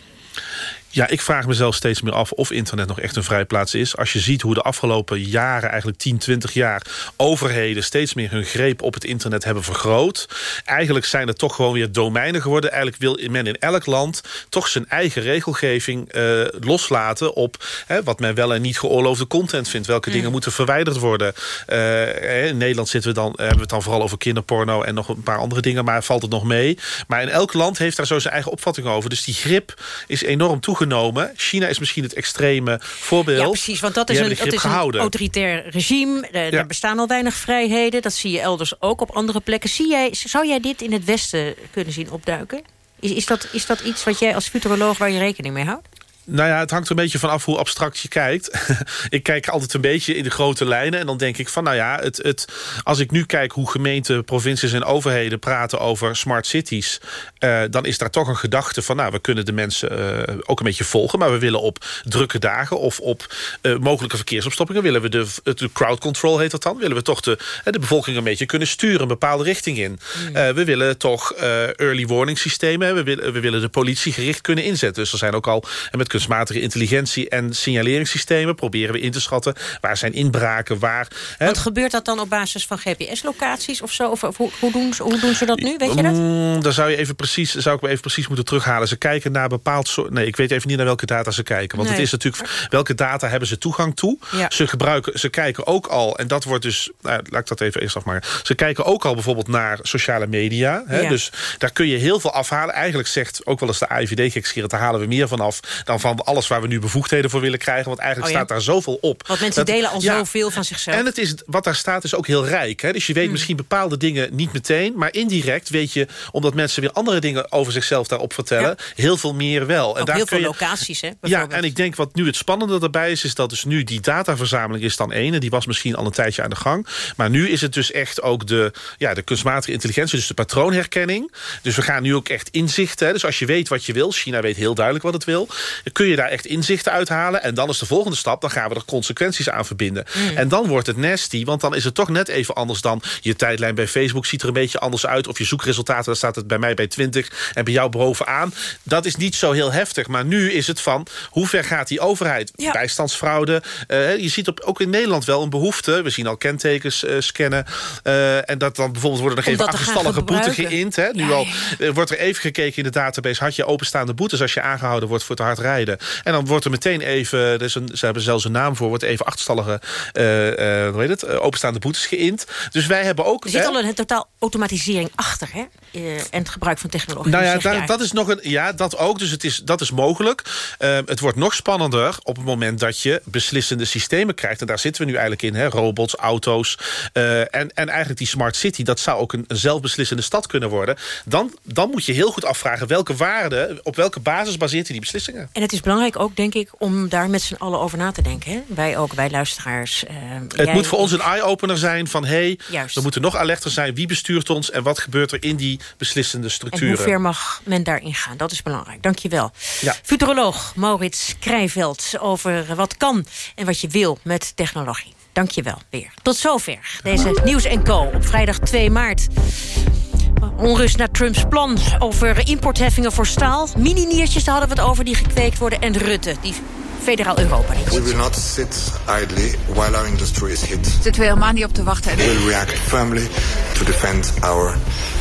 [SPEAKER 15] Ja, ik vraag mezelf steeds meer af of internet nog echt een vrijplaats is. Als je ziet hoe de afgelopen jaren, eigenlijk 10, 20 jaar... overheden steeds meer hun greep op het internet hebben vergroot. Eigenlijk zijn het toch gewoon weer domeinen geworden. Eigenlijk wil men in elk land toch zijn eigen regelgeving eh, loslaten... op hè, wat men wel en niet geoorloofde content vindt. Welke
[SPEAKER 2] Mm.
[SPEAKER 15] dingen moeten verwijderd worden. Eh, in Nederland zitten we dan, hebben we het dan vooral over kinderporno... en nog een paar andere dingen, maar valt het nog mee. Maar in elk land heeft daar zo zijn eigen opvatting over. Dus die grip is enorm toegenomen. China is misschien het extreme voorbeeld.
[SPEAKER 2] Ja, precies, want dat is, een, dat is een autoritair regime. Eh,
[SPEAKER 15] Ja.
[SPEAKER 2] Er bestaan al weinig vrijheden. Dat zie je elders ook op andere plekken. Zie jij, zou jij dit in het Westen kunnen zien opduiken? Is, is, dat, is dat iets wat jij als futuroloog waar je rekening mee houdt?
[SPEAKER 15] Nou ja, het hangt er een beetje vanaf hoe abstract je kijkt. ik kijk altijd een beetje in de grote lijnen. En dan denk ik van, nou ja, het, het, als ik nu kijk hoe gemeenten, provincies en overheden praten over smart cities. eh, dan is daar toch een gedachte van, nou, we kunnen de mensen eh, ook een beetje volgen. Maar we willen op drukke dagen of op eh, mogelijke verkeersopstoppingen. willen we de, de crowd control heet dat dan. Willen we toch de, de bevolking een beetje kunnen sturen, een bepaalde richting in. Eh, we willen toch early warning systemen. We willen, we willen de politie gericht kunnen inzetten. Dus er zijn ook al en met kunstmatige intelligentie en signaleringssystemen proberen we in te schatten waar zijn inbraken, waar. Hè,
[SPEAKER 2] Want gebeurt dat dan op basis van GPS-locaties of zo? Of, of hoe, hoe, doen ze, hoe doen ze dat nu? Weet je dat?
[SPEAKER 15] Mm, dan zou, je even precies, zou ik me even precies moeten terughalen. Ze kijken naar bepaald soort... Nee, ik weet even niet naar welke data ze kijken. Want
[SPEAKER 2] Nee.
[SPEAKER 15] het is natuurlijk... Welke data hebben ze toegang toe?
[SPEAKER 2] Ja.
[SPEAKER 15] Ze, gebruiken, ze kijken ook al... En dat wordt dus... Nou, laat ik dat even eerst afmaken. Ze kijken ook al bijvoorbeeld naar sociale media. Hè?
[SPEAKER 2] Ja.
[SPEAKER 15] Dus daar kun je heel veel afhalen. Eigenlijk zegt ook wel eens de AIVD... gekscherend, daar halen we meer van af dan van alles waar we nu bevoegdheden voor willen krijgen. Want eigenlijk
[SPEAKER 2] Oh ja?
[SPEAKER 15] staat daar zoveel op.
[SPEAKER 2] Want mensen
[SPEAKER 15] Dat-
[SPEAKER 2] delen al
[SPEAKER 15] ja,
[SPEAKER 2] zoveel van zichzelf.
[SPEAKER 15] en het is, wat daar staat is ook heel rijk. Hè? Dus je weet misschien bepaalde dingen niet meteen... maar indirect weet je, omdat mensen weer andere dingen... over zichzelf daarop vertellen, heel veel meer wel. En
[SPEAKER 2] Ook
[SPEAKER 15] daar
[SPEAKER 2] heel
[SPEAKER 15] kun
[SPEAKER 2] veel
[SPEAKER 15] je,
[SPEAKER 2] locaties, hè?
[SPEAKER 15] ja, en ik denk wat nu het spannende erbij is... is dat dus nu die dataverzameling is dan één... en die was misschien al een tijdje aan de gang. Maar nu is het dus echt ook de, ja, de kunstmatige intelligentie... dus de patroonherkenning. Dus we gaan nu ook echt inzichten. Dus als je weet wat je wil... China weet heel duidelijk wat het wil... kun je daar echt inzichten uithalen. En dan is de volgende stap... dan gaan we er consequenties aan verbinden.
[SPEAKER 2] Mm.
[SPEAKER 15] En dan wordt het nasty, want dan is het toch net even anders dan... je tijdlijn bij Facebook ziet er een beetje anders uit... of je zoekresultaten, dan staat het bij mij bij 20... en bij jou bovenaan. Dat is niet zo heel heftig. Maar nu is het van, hoe ver gaat die overheid? Bijstandsfraude. Eh, je ziet op, ook in Nederland wel een behoefte. We zien al kentekens eh, scannen. eh, en dat dan bijvoorbeeld worden er even
[SPEAKER 2] gaan
[SPEAKER 15] achterstallige boete
[SPEAKER 2] gebruiken.
[SPEAKER 15] geïnd. Hè? Nu al wordt er even gekeken in de database... had je openstaande boetes als je aangehouden wordt voor te hard rijden. En dan wordt er meteen even... Een, ze hebben zelfs een naam voor... wordt even achterstallige eh, eh, hoe heet het? Eh, openstaande boetes geïnd. Dus wij hebben ook...
[SPEAKER 2] Er zit
[SPEAKER 15] hè,
[SPEAKER 2] al een totaal automatisering achter, hè? En het gebruik van technologie.
[SPEAKER 15] nou ja,
[SPEAKER 2] je
[SPEAKER 15] daar- dat is nog een. Ja, dat ook. Dus het is, dat is mogelijk. Eh, het wordt nog spannender op het moment dat je beslissende systemen krijgt. En daar zitten we nu eigenlijk in. Hè? Robots, auto's. en, en eigenlijk die smart city, dat zou ook een, een zelfbeslissende stad kunnen worden. Dan, dan moet je heel goed afvragen welke waarde, op welke basis baseert hij die beslissingen.
[SPEAKER 2] En het is belangrijk ook, denk ik, om daar met z'n allen over na te denken. Hè? Wij ook, wij luisteraars. eh,
[SPEAKER 15] Het
[SPEAKER 2] jij-
[SPEAKER 15] moet voor ons een eye-opener zijn van... hé, hey, we moeten nog alerter zijn. Wie bestuurt ons en wat gebeurt er in die beslissende
[SPEAKER 2] En
[SPEAKER 15] structuren?
[SPEAKER 2] hoe ver mag men daarin gaan? Dat is belangrijk. Dank je wel.
[SPEAKER 15] Ja.
[SPEAKER 2] Futuroloog Maurits Krijveld over wat kan en wat je wil met technologie. Dank je wel weer. Tot zover deze Nieuws Co. op vrijdag 2 maart. Onrust naar Trumps plan over importheffingen voor staal. Mini-niertjes, daar hadden we het over, die gekweekt worden. En Rutte, die federaal Europa niet.
[SPEAKER 17] We will not sit idly while our industry is hit.
[SPEAKER 5] Zitten we helemaal niet op te wachten.
[SPEAKER 17] We will react firmly to defend our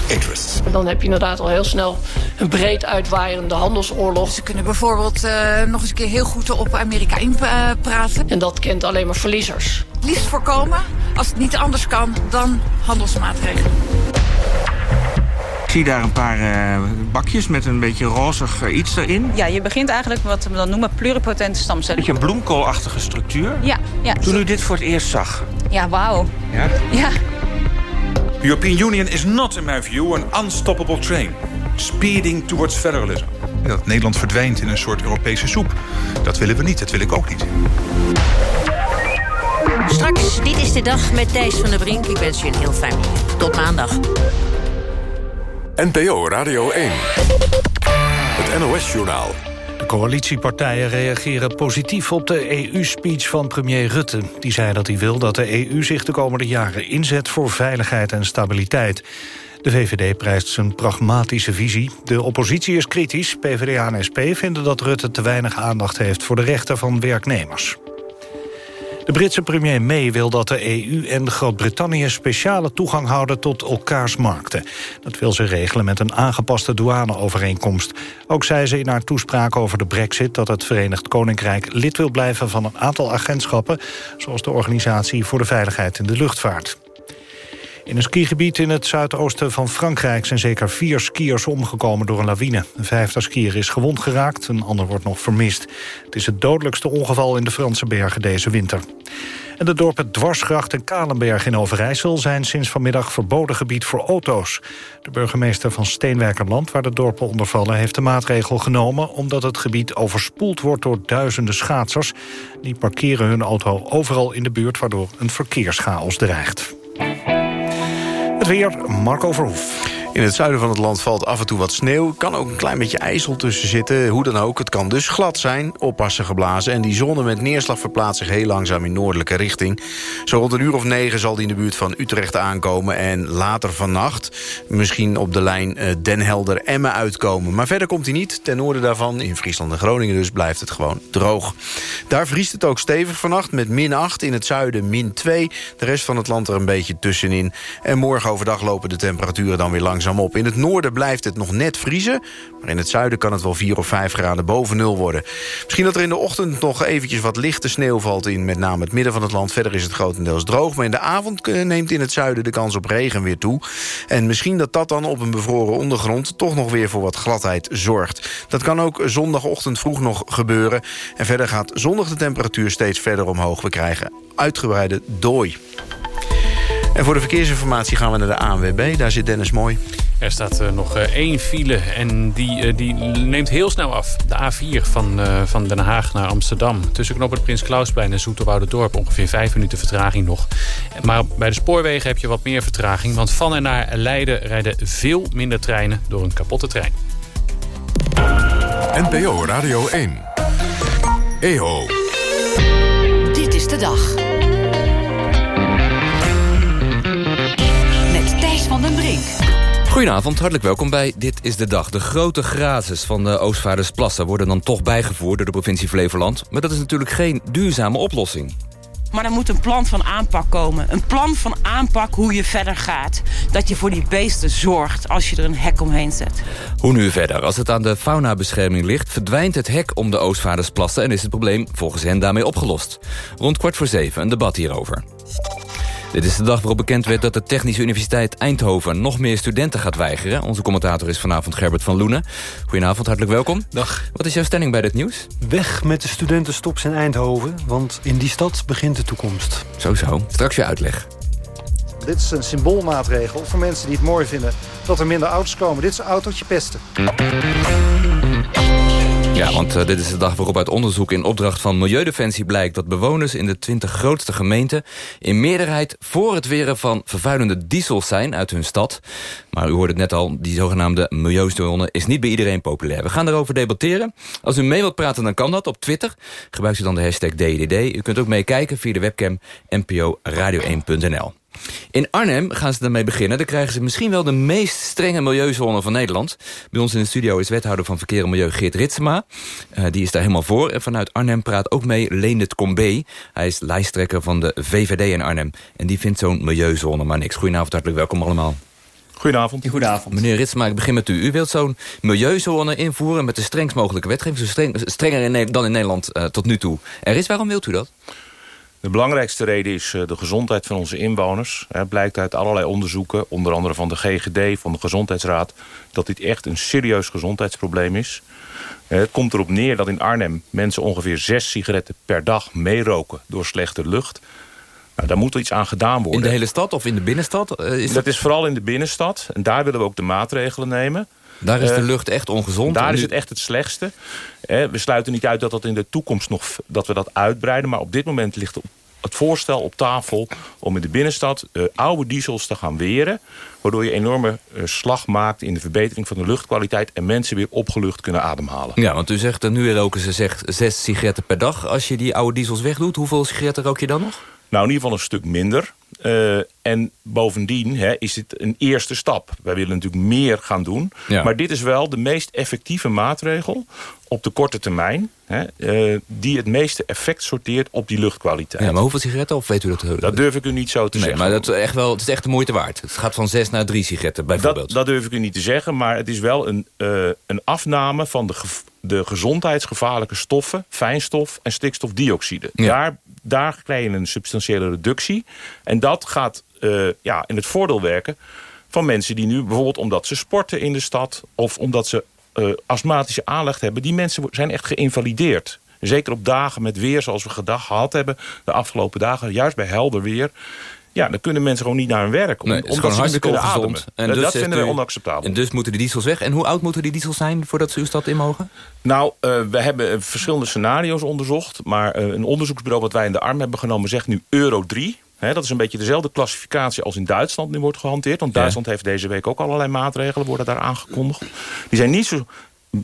[SPEAKER 17] interests.
[SPEAKER 18] Dan heb je inderdaad al heel snel een breed uitwaaiende handelsoorlog.
[SPEAKER 5] Ze kunnen bijvoorbeeld eh, nog eens een keer heel goed op Amerika inpraten.
[SPEAKER 18] En dat kent alleen maar verliezers.
[SPEAKER 5] Liefst voorkomen, als het niet anders kan, dan handelsmaatregelen.
[SPEAKER 19] Ik zie daar een paar eh, bakjes met een beetje rozig eh, iets erin.
[SPEAKER 20] Ja, je begint eigenlijk wat we dan noemen pluripotente stamcellen.
[SPEAKER 19] Beetje een bloemkoolachtige structuur.
[SPEAKER 20] Ja, ja.
[SPEAKER 19] Toen u dit voor het eerst zag.
[SPEAKER 20] Ja, wauw.
[SPEAKER 19] Ja?
[SPEAKER 20] Ja.
[SPEAKER 12] The European Union is not, in my view, an unstoppable train. Speeding towards federalism.
[SPEAKER 21] Dat Nederland verdwijnt in een soort Europese soep. Dat willen we niet, dat wil ik ook niet.
[SPEAKER 2] Straks, dit is de dag met Thijs van der Brink. Ik wens je een heel fijn weekend. Tot maandag.
[SPEAKER 1] NPO Radio 1. Het NOS-journaal.
[SPEAKER 22] De coalitiepartijen reageren positief op de EU-speech van premier Rutte. Die zei dat hij wil dat de EU zich de komende jaren inzet voor veiligheid en stabiliteit. De VVD prijst zijn pragmatische visie. De oppositie is kritisch. PvdA en SP vinden dat Rutte te weinig aandacht heeft voor de rechten van werknemers. De Britse premier May wil dat de EU en Groot-Brittannië speciale toegang houden tot elkaars markten. Dat wil ze regelen met een aangepaste douaneovereenkomst. Ook zei ze in haar toespraak over de brexit dat het Verenigd Koninkrijk lid wil blijven van een aantal agentschappen, zoals de Organisatie voor de Veiligheid in de Luchtvaart. In een skigebied in het zuidoosten van Frankrijk zijn zeker vier skiers omgekomen door een lawine. Een vijfde skier is gewond geraakt, een ander wordt nog vermist. Het is het dodelijkste ongeval in de Franse bergen deze winter. En de dorpen Dwarsgracht en Kalenberg in Overijssel... zijn sinds vanmiddag verboden gebied voor auto's. De burgemeester van Steenwijkerland, waar de dorpen onder vallen... heeft de maatregel genomen omdat het gebied overspoeld wordt... door duizenden schaatsers. Die parkeren hun auto overal in de buurt... waardoor een verkeerschaos dreigt. Weer, Marco Verhoef.
[SPEAKER 23] In het zuiden van het land valt af en toe wat sneeuw. Kan ook een klein beetje ijzel tussen zitten. Hoe dan ook, het kan dus glad zijn. Oppassen geblazen. En die zone met neerslag verplaatst zich heel langzaam in noordelijke richting. Zo rond een uur of negen zal die in de buurt van Utrecht aankomen. En later vannacht misschien op de lijn eh, Den Helder-Emmen uitkomen. Maar verder komt hij niet. Ten noorden daarvan, in Friesland en Groningen dus, blijft het gewoon droog. Daar vriest het ook stevig vannacht met min 8. In het zuiden min 2. De rest van het land er een beetje tussenin. En morgen overdag lopen de temperaturen dan weer langzaam In het noorden blijft het nog net vriezen. Maar in het zuiden kan het wel 4 of 5 graden boven nul worden. Misschien dat er in de ochtend nog eventjes wat lichte sneeuw valt... in met name het midden van het land. Verder is het grotendeels droog. Maar in de avond neemt in het zuiden de kans op regen weer toe. En misschien dat dat dan op een bevroren ondergrond... toch nog weer voor wat gladheid zorgt. Dat kan ook zondagochtend vroeg nog gebeuren. En verder gaat zondag de temperatuur steeds verder omhoog. We krijgen uitgebreide dooi. En voor de verkeersinformatie gaan we naar de ANWB. Daar zit Dennis Mooi.
[SPEAKER 6] Er staat eh, nog eh, één file en die, eh, die neemt heel snel af. De A4 van, eh, van Den Haag naar Amsterdam. Tussen knop het Prins Klausplein en Dorp ongeveer vijf minuten vertraging nog. Maar bij de spoorwegen heb je wat meer vertraging. Want van en naar Leiden rijden veel minder treinen door een kapotte trein.
[SPEAKER 1] NPO Radio 1. EO.
[SPEAKER 24] Dit is de dag. Van den Brink.
[SPEAKER 25] Goedenavond, hartelijk welkom bij Dit is de Dag. De grote grazes van de Oostvaardersplassen worden dan toch bijgevoerd door de provincie Flevoland. Maar dat is natuurlijk geen duurzame oplossing.
[SPEAKER 26] Maar er moet een plan van aanpak komen. Een plan van aanpak hoe je verder gaat. Dat je voor die beesten zorgt als je er een hek omheen zet.
[SPEAKER 25] Hoe nu verder? Als het aan de faunabescherming ligt... verdwijnt het hek om de Oostvaardersplassen... en is het probleem volgens hen daarmee opgelost. Rond kwart voor zeven een debat hierover. Dit is de dag waarop bekend werd dat de Technische Universiteit Eindhoven... nog meer studenten gaat weigeren. Onze commentator is vanavond Gerbert van Loenen. Goedenavond, hartelijk welkom.
[SPEAKER 27] Dag.
[SPEAKER 25] Wat is jouw stelling bij dit nieuws?
[SPEAKER 27] Weg met de studentenstops in Eindhoven, want in die stad begint de toekomst.
[SPEAKER 25] Zo zo, straks je uitleg.
[SPEAKER 28] Dit is een symboolmaatregel voor mensen die het mooi vinden dat er minder auto's komen. Dit is een autootje pesten.
[SPEAKER 25] Ja, want uh, dit is de dag waarop uit onderzoek in opdracht van Milieudefensie blijkt... dat bewoners in de 20 grootste gemeenten... in meerderheid voor het weren van vervuilende diesels zijn uit hun stad. Maar u hoorde het net al, die zogenaamde milieuzone is niet bij iedereen populair. We gaan erover debatteren. Als u mee wilt praten, dan kan dat op Twitter. Gebruikt u dan de hashtag DDD. U kunt ook meekijken via de webcam nporadio1.nl. In Arnhem gaan ze ermee beginnen. Dan krijgen ze misschien wel de meest strenge milieuzone van Nederland. Bij ons in de studio is wethouder van Verkeer en Milieu Geert Ritsema. Uh, die is daar helemaal voor. En vanuit Arnhem praat ook mee Leendert Combe. Hij is lijsttrekker van de VVD in Arnhem. En die vindt zo'n milieuzone maar niks. Goedenavond, hartelijk welkom allemaal.
[SPEAKER 29] Goedenavond.
[SPEAKER 25] Goedenavond. Meneer Ritsema, ik begin met u. U wilt zo'n milieuzone invoeren met de strengst mogelijke wetgeving. Zo streng, strenger in, dan in Nederland uh, tot nu toe. Er is, waarom wilt u dat?
[SPEAKER 29] De belangrijkste reden is de gezondheid van onze inwoners. Het blijkt uit allerlei onderzoeken, onder andere van de GGD, van de Gezondheidsraad... dat dit echt een serieus gezondheidsprobleem is. Het komt erop neer dat in Arnhem mensen ongeveer zes sigaretten per dag meeroken door slechte lucht. Nou, daar moet er iets aan gedaan worden.
[SPEAKER 25] In de hele stad of in de binnenstad?
[SPEAKER 29] Is dat is vooral in de binnenstad. En daar willen we ook de maatregelen nemen.
[SPEAKER 25] Daar is de lucht echt ongezond?
[SPEAKER 29] Daar is het echt het slechtste. We sluiten niet uit dat dat in de toekomst nog dat we dat uitbreiden. Maar op dit moment ligt het voorstel op tafel om in de binnenstad uh, oude diesels te gaan weren. Waardoor je enorme slag maakt in de verbetering van de luchtkwaliteit... en mensen weer opgelucht kunnen ademhalen.
[SPEAKER 25] Ja, want u zegt, uh, nu roken ze zegt zes sigaretten per dag. Als je die oude diesels wegdoet, hoeveel sigaretten rook je dan nog?
[SPEAKER 29] Nou, in ieder geval een stuk minder. Uh, en bovendien hè, is dit een eerste stap. Wij willen natuurlijk meer gaan doen. Ja. Maar dit is wel de meest effectieve maatregel op de korte termijn... Hè, uh, die het meeste effect sorteert op die luchtkwaliteit.
[SPEAKER 25] Ja, maar hoeveel sigaretten? Of weet u dat?
[SPEAKER 29] Dat durf ik u niet zo te
[SPEAKER 25] nee,
[SPEAKER 29] zeggen.
[SPEAKER 25] Maar dat is echt wel, het is echt de moeite waard. Het gaat van zes naar drie sigaretten bijvoorbeeld.
[SPEAKER 29] Dat, dat durf ik u niet te zeggen. Maar het is wel een, uh, een afname van de, de gezondheidsgevaarlijke stoffen... fijnstof en stikstofdioxide. Ja. Daar, daar krijg je een substantiële reductie. En dat gaat uh, ja, in het voordeel werken van mensen die nu bijvoorbeeld omdat ze sporten in de stad... of omdat ze uh, astmatische aanleg hebben... die mensen zijn echt geïnvalideerd. Zeker op dagen met weer zoals we gedag gehad hebben... de afgelopen dagen, juist bij helder weer... Ja, dan kunnen mensen gewoon niet naar hun werk. Om,
[SPEAKER 25] nee,
[SPEAKER 29] omdat ze niet kunnen ademen.
[SPEAKER 25] En
[SPEAKER 29] dat,
[SPEAKER 25] dus
[SPEAKER 29] dat vinden we onacceptabel.
[SPEAKER 25] En dus moeten die diesels weg. En hoe oud moeten die diesels zijn voordat ze uw stad in mogen?
[SPEAKER 29] Nou, uh, we hebben verschillende scenario's onderzocht. Maar uh, een onderzoeksbureau wat wij in de arm hebben genomen... zegt nu euro 3. He, dat is een beetje dezelfde klassificatie als in Duitsland nu wordt gehanteerd. Want Duitsland ja. heeft deze week ook allerlei maatregelen worden daar aangekondigd. Die zijn niet zo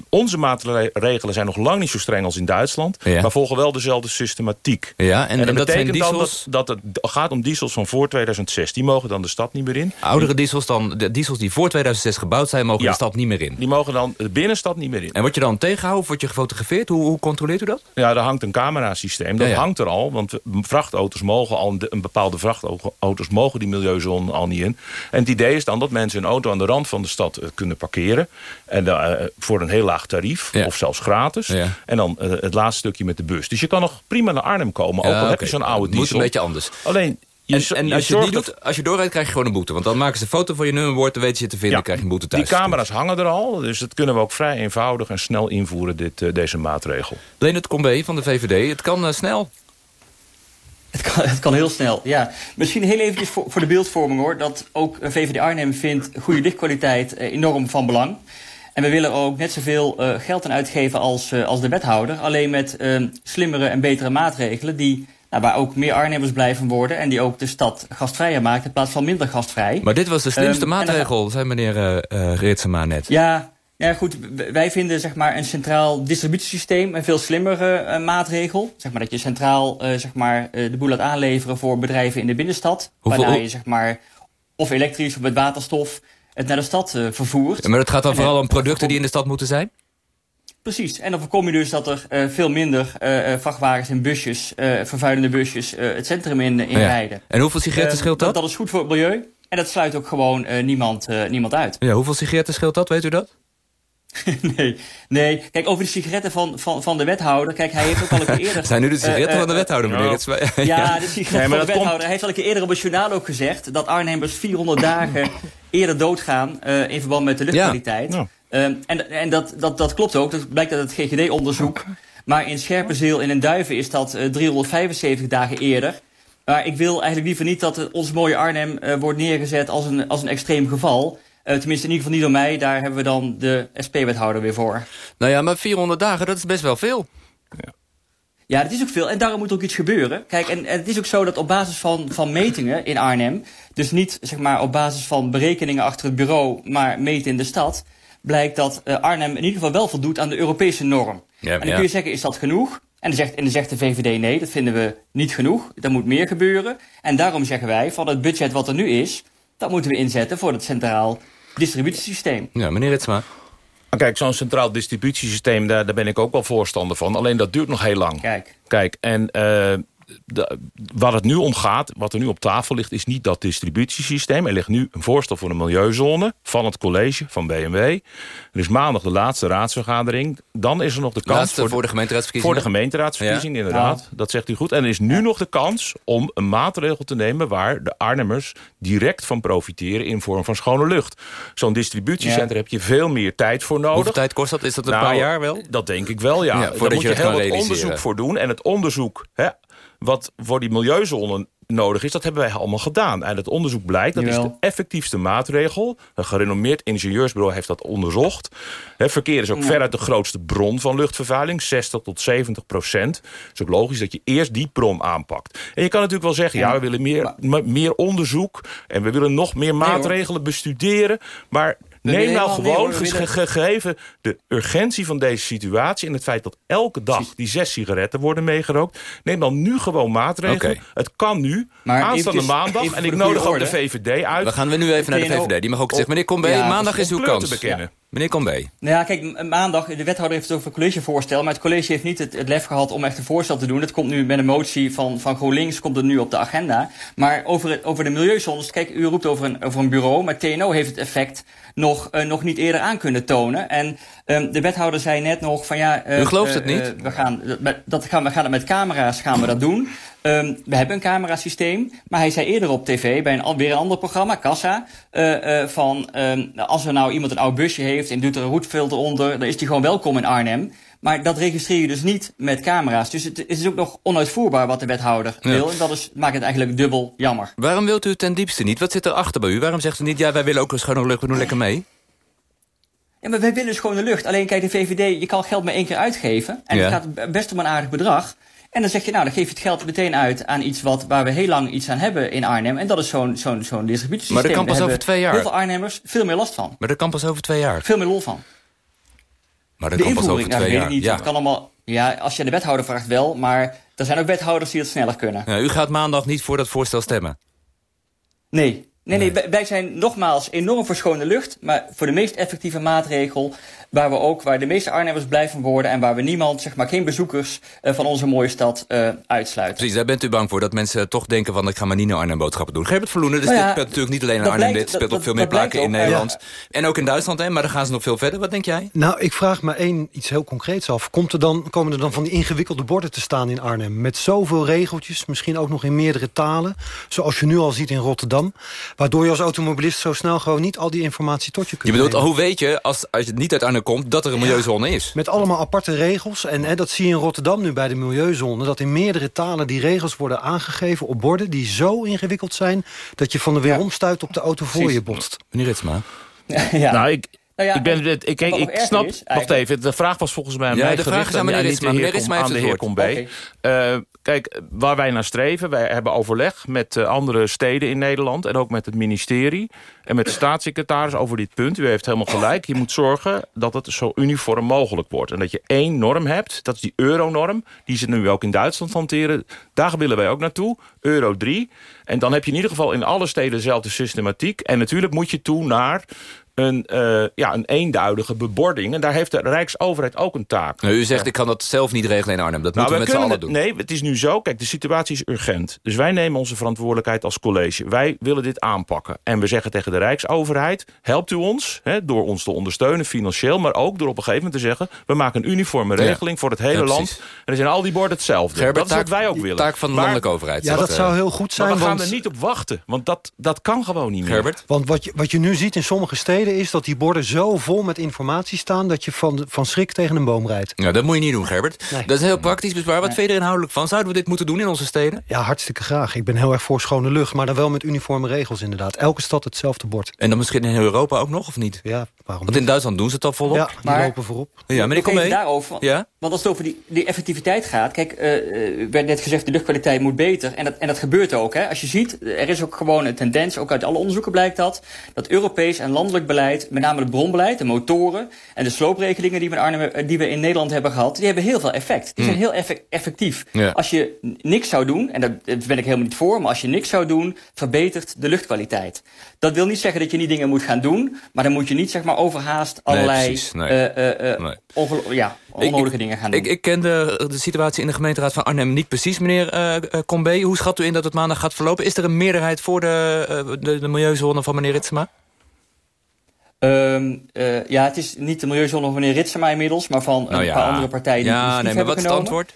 [SPEAKER 29] onze maatregelen zijn nog lang niet zo streng als in Duitsland...
[SPEAKER 25] Ja.
[SPEAKER 29] maar volgen wel dezelfde systematiek.
[SPEAKER 25] Ja, en,
[SPEAKER 29] En,
[SPEAKER 25] en
[SPEAKER 29] dat
[SPEAKER 25] zijn
[SPEAKER 29] betekent dan dat, dat het gaat om diesels van voor 2006. Die mogen dan de stad niet meer in.
[SPEAKER 25] Oudere diesels dan, de diesels die voor 2006 gebouwd zijn... mogen
[SPEAKER 29] Ja.
[SPEAKER 25] de stad niet meer in.
[SPEAKER 29] Die mogen dan de binnenstad niet meer in.
[SPEAKER 25] En word je dan tegengehouden of word je gefotografeerd? Hoe, hoe controleert u dat?
[SPEAKER 29] Ja, daar hangt een camerasysteem. Dat
[SPEAKER 25] Ja,
[SPEAKER 29] hangt er al, want vrachtauto's mogen al... een bepaalde vrachtauto's mogen die milieuzone al niet in. En het idee is dan dat mensen een auto aan de rand van de stad eh, kunnen parkeren. En eh, voor een heel laag tarief,
[SPEAKER 25] Ja.
[SPEAKER 29] of zelfs gratis.
[SPEAKER 25] Ja.
[SPEAKER 29] En dan eh, het laatste stukje met de bus. Dus je kan nog prima naar Arnhem komen, ook
[SPEAKER 25] Ja,
[SPEAKER 29] al heb je zo'n oude
[SPEAKER 25] Het moet
[SPEAKER 29] diesel.
[SPEAKER 25] een beetje anders.
[SPEAKER 29] Alleen, je,
[SPEAKER 25] En,
[SPEAKER 29] zo-
[SPEAKER 25] en
[SPEAKER 29] je
[SPEAKER 25] als je niet
[SPEAKER 29] dat-
[SPEAKER 25] doet, als je doorrijdt, krijg je gewoon een boete. Want dan maken ze een foto van je nummerbord, dan weten ze je te vinden, dan krijg je een boete thuis.
[SPEAKER 29] Die camera's hangen er al, dus dat kunnen we ook vrij eenvoudig en snel invoeren, dit, eh, deze maatregel.
[SPEAKER 25] Leonard Combe van de VVD, het kan eh, snel.
[SPEAKER 30] Het kan, het kan heel snel, ja. Misschien heel eventjes voor, voor de beeldvorming hoor. Dat ook VVD Arnhem vindt goede lichtkwaliteit enorm van belang. En we willen er ook net zoveel eh, geld aan uitgeven als, eh, als de wethouder. Alleen met eh, slimmere en betere maatregelen die, nou, waar ook meer Arnhemmers blij van worden. En die ook de stad gastvrij maakt in plaats van minder gastvrij.
[SPEAKER 25] Maar dit was de slimste
[SPEAKER 30] Ehm, dan-
[SPEAKER 25] maatregel, zei meneer Ritsema net.
[SPEAKER 30] Ja, ja, goed. Wij vinden zeg maar, een centraal distributiesysteem een veel slimmere maatregel. Zeg maar, dat je centraal zeg maar, de boel laat aanleveren voor bedrijven in de binnenstad.
[SPEAKER 25] Hoeveel-
[SPEAKER 30] waarna je zeg maar, of elektrisch of met waterstof het naar de stad eh, vervoert.
[SPEAKER 25] Ja, Maar het gaat dan
[SPEAKER 30] En,
[SPEAKER 25] vooral
[SPEAKER 30] eh,
[SPEAKER 25] om producten die in de stad moeten zijn?
[SPEAKER 30] Precies. En dan voorkom je dus dat er eh, veel minder eh, eh, vrachtwagens en busjes, eh, vervuilende busjes, eh, het centrum in, in
[SPEAKER 25] Ja.
[SPEAKER 30] rijden.
[SPEAKER 25] En hoeveel sigaretten
[SPEAKER 30] Eh,
[SPEAKER 25] scheelt dat?
[SPEAKER 30] Dat is goed voor het milieu. En dat sluit ook gewoon eh, niemand, eh, niemand uit.
[SPEAKER 25] Ja, hoeveel sigaretten scheelt dat, weet u dat?
[SPEAKER 30] Nee, nee. Kijk, over de sigaretten van, van, van de wethouder. Kijk, hij heeft ook al een keer eerder...
[SPEAKER 25] Zijn nu de
[SPEAKER 30] eh,
[SPEAKER 25] sigaretten
[SPEAKER 30] eh,
[SPEAKER 25] van de wethouder, meneer
[SPEAKER 30] ja.
[SPEAKER 25] Ritsema?
[SPEAKER 30] Ja, de sigaretten
[SPEAKER 29] Nee,
[SPEAKER 30] van de
[SPEAKER 29] komt-
[SPEAKER 30] wethouder. Hij heeft al een keer eerder op het journaal ook gezegd... dat Arnhemmers 400 dagen eerder doodgaan eh, in verband met de luchtkwaliteit.
[SPEAKER 29] Ja.
[SPEAKER 30] Ehm, en en dat, dat, dat klopt ook. Dat blijkt uit het GGD-onderzoek. Maar in Scherpenzeel en in Duiven is dat eh, 375 dagen eerder. Maar ik wil eigenlijk liever niet dat ons mooie Arnhem eh, wordt neergezet als een, als een extreem geval. Eh, tenminste, in ieder geval niet door mij. Daar hebben we dan de SP-wethouder weer voor.
[SPEAKER 25] Nou ja, maar 400 dagen, dat is best wel veel.
[SPEAKER 30] Ja, dat is ook veel. En daarom moet ook iets gebeuren. Kijk, en, en het is ook zo dat op basis van, van metingen in Arnhem... dus niet zeg maar, op basis van berekeningen achter het bureau... maar meten in de stad... blijkt dat eh, Arnhem in ieder geval wel voldoet aan de Europese norm.
[SPEAKER 25] Ja,
[SPEAKER 30] en dan
[SPEAKER 25] ja.
[SPEAKER 30] kun je zeggen, is dat genoeg? En dan, zegt, en dan zegt de VVD nee, dat vinden we niet genoeg. Er moet meer gebeuren. En daarom zeggen wij, van het budget wat er nu is... dat moeten we inzetten voor het centraal distributiesysteem.
[SPEAKER 25] Ja, meneer Ritsema.
[SPEAKER 29] Maar Kijk, zo'n centraal distributiesysteem, daar, daar ben ik ook wel voorstander van. Alleen dat duurt nog heel lang.
[SPEAKER 30] Kijk.
[SPEAKER 29] Kijk, en eh, de- waar het nu om gaat, wat er nu op tafel ligt... is niet dat distributiesysteem. Er ligt nu een voorstel voor een milieuzone van het college, van BMW. Er is maandag de laatste raadsvergadering. Dan is er nog de kans...
[SPEAKER 25] Laatste voor de gemeenteraadsverkiezingen?
[SPEAKER 29] Voor de gemeenteraadsverkiezingen,
[SPEAKER 25] Ja.
[SPEAKER 29] inderdaad. Dat zegt u goed. En er is nu nog de kans om een maatregel te nemen... waar de Arnhemmers direct van profiteren in vorm van schone lucht. Zo'n distributiecentrum
[SPEAKER 25] Ja.
[SPEAKER 29] heb je veel meer tijd voor nodig.
[SPEAKER 25] Hoeveel tijd kost dat? Is dat een
[SPEAKER 29] Nou,
[SPEAKER 25] paar jaar wel?
[SPEAKER 29] Dat denk ik wel, ja.
[SPEAKER 25] Ja,
[SPEAKER 29] Daar moet
[SPEAKER 25] je
[SPEAKER 29] heel wat onderzoek voor doen. En het onderzoek hè, wat voor die milieuzone nodig is... dat hebben wij allemaal gedaan. En het onderzoek blijkt, dat is de effectiefste maatregel. Een gerenommeerd ingenieursbureau heeft dat onderzocht. Hè, verkeer is ook
[SPEAKER 30] Ja.
[SPEAKER 29] veruit de grootste bron van luchtvervuiling. 60 tot 70 procent. Het is ook logisch dat je eerst die bron aanpakt. En je kan natuurlijk wel zeggen... ja, we willen meer, meer onderzoek... en we willen nog meer maatregelen bestuderen... maar... Neem nou gewoon, gegeven de urgentie van deze situatie... en het feit dat elke dag die zes sigaretten worden meegerookt... neem dan nu gewoon maatregelen. Het kan nu,
[SPEAKER 30] Maar
[SPEAKER 29] aanstaande
[SPEAKER 30] eventjes-
[SPEAKER 29] maandag...
[SPEAKER 30] even
[SPEAKER 29] en ik nodig ook de. VVD uit...
[SPEAKER 25] We gaan we nu even naar de VVD. Die mag ook zeggen, meneer Combe,
[SPEAKER 30] Ja,
[SPEAKER 25] maandag is uw kans.
[SPEAKER 29] te bekennen.
[SPEAKER 25] Meneer Combe.
[SPEAKER 30] Nou ja, kijk, maandag, de wethouder heeft het over een collegevoorstel, maar het college heeft niet het, het lef gehad om echt een voorstel te doen. Dat komt nu met een motie van, van GroenLinks, komt het nu op de agenda. Maar over, het, over de milieuzones, kijk, u roept over een, over een bureau, maar TNO heeft het effect nog, eh, nog niet eerder aan kunnen tonen. En ehm, de wethouder zei net nog van ja... eh,
[SPEAKER 25] U gelooft het niet?
[SPEAKER 30] eh, we, gaan, dat, dat gaan, we gaan het met camera's gaan we dat doen. Ehm, we hebben een camerasysteem, maar hij zei eerder op tv bij een, al- weer een ander programma, Kassa, eh, van ehm, als er nou iemand een oud busje heeft en doet er een roetfilter onder, dan is die gewoon welkom in Arnhem. Maar dat registreer je dus niet met camera's. Dus het is ook nog onuitvoerbaar wat de wethouder
[SPEAKER 25] Ja.
[SPEAKER 30] wil. En dat is, maakt het eigenlijk dubbel jammer.
[SPEAKER 25] Waarom wilt u het ten diepste niet? Wat zit er achter bij u? Waarom zegt u niet, ja, wij willen ook een schone lucht, we doen lekker mee?
[SPEAKER 30] Ja, maar wij willen schone lucht. Alleen kijk, de VVD, je kan geld maar één keer uitgeven. En
[SPEAKER 25] Ja.
[SPEAKER 30] het gaat best om een aardig bedrag. En dan zeg je, nou, dan geef je het geld meteen uit aan iets wat, waar we heel lang iets aan hebben in Arnhem. En dat is zo'n zo'n zo'n distributiesysteem.
[SPEAKER 25] Maar dat kan pas over twee jaar.
[SPEAKER 30] Heel veel Arnhemmers veel meer last van.
[SPEAKER 25] Maar dat kan pas over twee jaar.
[SPEAKER 30] Veel meer lol van.
[SPEAKER 25] Maar dat
[SPEAKER 30] de
[SPEAKER 25] kan pas over
[SPEAKER 30] nou,
[SPEAKER 25] twee
[SPEAKER 30] weet ik
[SPEAKER 25] jaar.
[SPEAKER 30] niet.
[SPEAKER 25] Ja.
[SPEAKER 30] Het kan allemaal, ja, als je aan de wethouder vraagt wel, maar er zijn ook wethouders die het sneller kunnen.
[SPEAKER 25] Ja, u gaat maandag niet voor dat voorstel stemmen.
[SPEAKER 30] Nee. Nee, nee, wij- wij zijn nogmaals enorm voor schone lucht. Maar voor de meest effectieve maatregel... waar, we ook, waar de meeste Arnhemmers blij van worden... en waar we niemand, zeg maar geen bezoekers eh, van onze mooie stad eh, uitsluiten.
[SPEAKER 25] Precies, daar bent u bang voor dat mensen toch denken van... ik ga maar niet naar Arnhem boodschappen doen. Gerbert Verloenen, dus
[SPEAKER 30] Nou ja,
[SPEAKER 25] dit speelt natuurlijk niet alleen in Arnhem...
[SPEAKER 30] blijkt-
[SPEAKER 25] dit speelt op veel meer plekken in Nederland. En ook in Duitsland, hè, maar dan gaan ze nog veel verder. Wat denk jij?
[SPEAKER 27] Nou, ik vraag me één iets heel concreets af. Komt er dan, komen er dan van die ingewikkelde borden te staan in Arnhem... met zoveel regeltjes, misschien ook nog in meerdere talen... zoals je nu al ziet in Rotterdam... waardoor je als automobilist zo snel gewoon niet al die informatie tot je
[SPEAKER 25] Je
[SPEAKER 27] kunt
[SPEAKER 25] bedoelt,
[SPEAKER 27] nemen.
[SPEAKER 25] hoe weet je, als, als je niet uit Arnhem komt... dat er een milieuzone is?
[SPEAKER 27] Met allemaal aparte regels. En hè, dat zie je in Rotterdam nu bij de milieuzone. Dat in meerdere talen die regels worden aangegeven op borden... die zo ingewikkeld zijn dat je van de weer omstuit op de auto voor je botst.
[SPEAKER 25] Meneer Ritsma.
[SPEAKER 30] ja.
[SPEAKER 29] Nou, ik,
[SPEAKER 30] Nou ja,
[SPEAKER 29] ik, ben, ik, snap...
[SPEAKER 30] is,
[SPEAKER 29] Wacht even, de vraag was volgens mij aan
[SPEAKER 25] Ja,
[SPEAKER 29] mij
[SPEAKER 25] de vraag
[SPEAKER 29] gericht
[SPEAKER 25] is aan
[SPEAKER 29] en
[SPEAKER 25] meneer Ritsma.
[SPEAKER 29] de heer
[SPEAKER 25] Meneer Ritsma
[SPEAKER 29] Kom-
[SPEAKER 25] heeft
[SPEAKER 29] aan de
[SPEAKER 25] het
[SPEAKER 29] heer
[SPEAKER 25] woord.
[SPEAKER 29] Combe. Eh, kijk, waar wij naar streven, wij hebben overleg met eh, andere steden in Nederland... en ook met het ministerie en met de staatssecretaris over dit punt. U heeft helemaal gelijk. Je moet zorgen dat het zo uniform mogelijk wordt. En dat je één norm hebt, dat is die euronorm... die ze nu ook in Duitsland hanteren. Daar willen wij ook naartoe, euro 3. En dan heb je in ieder geval in alle steden dezelfde systematiek. En natuurlijk moet je toe naar een, eh, ja, een eenduidige bebording. En daar heeft de Rijksoverheid ook een taak.
[SPEAKER 25] Nou, u zegt, ik kan dat zelf niet regelen in Arnhem. Dat
[SPEAKER 29] Nou,
[SPEAKER 25] moeten we met z'n allen doen.
[SPEAKER 29] Nee, het is nu zo. Kijk, de situatie is urgent. Dus wij nemen onze verantwoordelijkheid als college. Wij willen dit aanpakken. En we zeggen tegen de Rijksoverheid... helpt u ons hè, door ons te ondersteunen financieel... maar ook door op een gegeven moment te zeggen... we maken een uniforme
[SPEAKER 25] Ja.
[SPEAKER 29] regeling voor het hele
[SPEAKER 25] Ja,
[SPEAKER 29] land. En dan zijn al die borden hetzelfde. Dat is wat wij ook willen.
[SPEAKER 25] taak van de
[SPEAKER 29] Maar-
[SPEAKER 25] landelijke overheid.
[SPEAKER 27] Ja, dat
[SPEAKER 25] eh,
[SPEAKER 27] zou heel goed zijn.
[SPEAKER 29] Maar we gaan er niet op wachten. Want dat, dat kan gewoon niet meer.
[SPEAKER 25] Gerbert?
[SPEAKER 27] Want wat je, wat je nu ziet in sommige steden is dat die borden zo vol met informatie staan... dat je van, van schrik tegen een boom rijdt.
[SPEAKER 25] Ja, dat moet je niet doen, Gerbert.
[SPEAKER 27] Nee.
[SPEAKER 25] Dat is heel praktisch bespaar. Wat vind je er inhoudelijk van? Zouden we dit moeten doen in onze steden?
[SPEAKER 27] Ja, hartstikke graag. Ik ben heel erg voor schone lucht, maar dan wel met uniforme regels inderdaad. Elke stad hetzelfde bord.
[SPEAKER 25] En dan misschien in heel Europa ook nog, of niet?
[SPEAKER 27] Ja, waarom
[SPEAKER 25] Want in Duitsland doen ze het al volop.
[SPEAKER 27] Ja, die
[SPEAKER 30] Maar-
[SPEAKER 27] lopen voorop.
[SPEAKER 25] Ja, meneer
[SPEAKER 30] Nog
[SPEAKER 25] kom
[SPEAKER 30] even
[SPEAKER 25] mee.
[SPEAKER 30] daarover. Want,
[SPEAKER 25] Ja?
[SPEAKER 30] want als het over die, die effectiviteit gaat... Kijk, eh, er werd net gezegd, de luchtkwaliteit moet beter. En dat, en dat gebeurt ook. Hè. Als je ziet, er is ook gewoon een tendens... ook uit alle onderzoeken blijkt dat... dat Europees en landelijk beleid, met name het bronbeleid... de motoren en de sloopregelingen die we in, Arnhem, eh, die we in Nederland hebben gehad... die hebben heel veel effect. Die zijn heel effe- effectief.
[SPEAKER 25] Ja.
[SPEAKER 30] Als je niks zou doen, en daar daar ben ik helemaal niet voor... maar als je niks zou doen, verbetert de luchtkwaliteit. Dat wil niet zeggen dat je niet dingen moet gaan doen... maar dan moet je niet zeg maar overhaast allerlei...
[SPEAKER 25] Nee.
[SPEAKER 30] eh, eh, eh,
[SPEAKER 25] Nee.
[SPEAKER 30] ja, onnodige dingen gaan doen.
[SPEAKER 25] Ik, ik ken de, de situatie in de gemeenteraad van Arnhem niet precies, meneer Combe. Hoe schat u in dat het maandag gaat verlopen? Is er een meerderheid voor de, de, de milieuzone van meneer Ritsema?
[SPEAKER 30] Ehm, eh, ja, het is niet de milieuzone van meneer Ritsema inmiddels, maar van
[SPEAKER 25] Nou
[SPEAKER 30] een
[SPEAKER 25] ja.
[SPEAKER 30] paar andere partijen die
[SPEAKER 25] Ja, nee, maar
[SPEAKER 30] hebben
[SPEAKER 25] wat is het antwoord?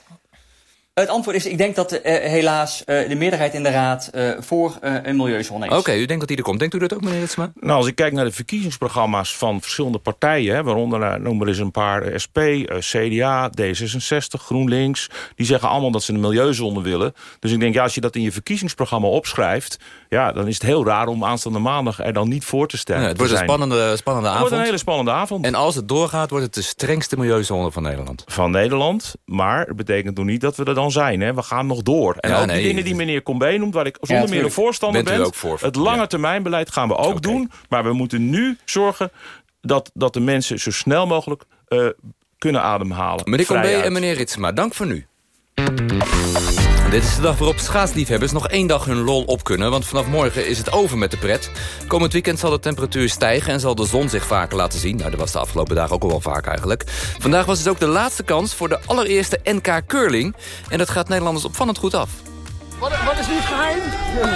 [SPEAKER 30] Het antwoord is, ik denk dat eh, helaas eh, de meerderheid in de raad eh, voor eh, een milieuzone is.
[SPEAKER 25] Oké, u denkt dat die er komt. Denkt u dat ook, meneer Ritsema?
[SPEAKER 29] Nou, als ik kijk naar de verkiezingsprogramma's van verschillende partijen... Hè, waaronder, eh, noem maar eens een paar SP, eh, CDA, D66, GroenLinks... die zeggen allemaal dat ze een milieuzone willen. Dus ik denk, ja, als je dat in je verkiezingsprogramma opschrijft... ja, dan is het heel raar om aanstaande maandag er dan niet voor te stellen.
[SPEAKER 25] Ja, het wordt een spannende, spannende
[SPEAKER 29] Het
[SPEAKER 25] avond.
[SPEAKER 29] wordt een hele spannende avond.
[SPEAKER 25] En als het doorgaat, wordt het de strengste milieuzone van Nederland.
[SPEAKER 29] Van Nederland, maar het betekent nog niet dat we er dan zijn. Hè. We gaan nog door. En
[SPEAKER 25] Ja,
[SPEAKER 29] ook
[SPEAKER 25] nee,
[SPEAKER 29] die dingen die meneer Combe noemt... waar ik zonder meer een voorstander ben...
[SPEAKER 25] voor?
[SPEAKER 29] het lange termijn beleid gaan we ook doen. Maar we moeten nu zorgen dat, dat de mensen zo snel mogelijk eh, kunnen ademhalen.
[SPEAKER 25] Meneer Combe
[SPEAKER 29] Vrijuit.
[SPEAKER 25] en meneer Ritsema, dank voor nu. Dit is de dag waarop schaatsliefhebbers nog één dag hun lol op kunnen... want vanaf morgen is het over met de pret. Komend weekend zal de temperatuur stijgen en zal de zon zich vaker laten zien. Nou, dat was de afgelopen dagen ook al wel vaak eigenlijk. Vandaag was het ook de laatste kans voor de allereerste NK Curling. En dat gaat Nederlanders opvallend goed af.
[SPEAKER 31] Wat, wat is nu het geheim?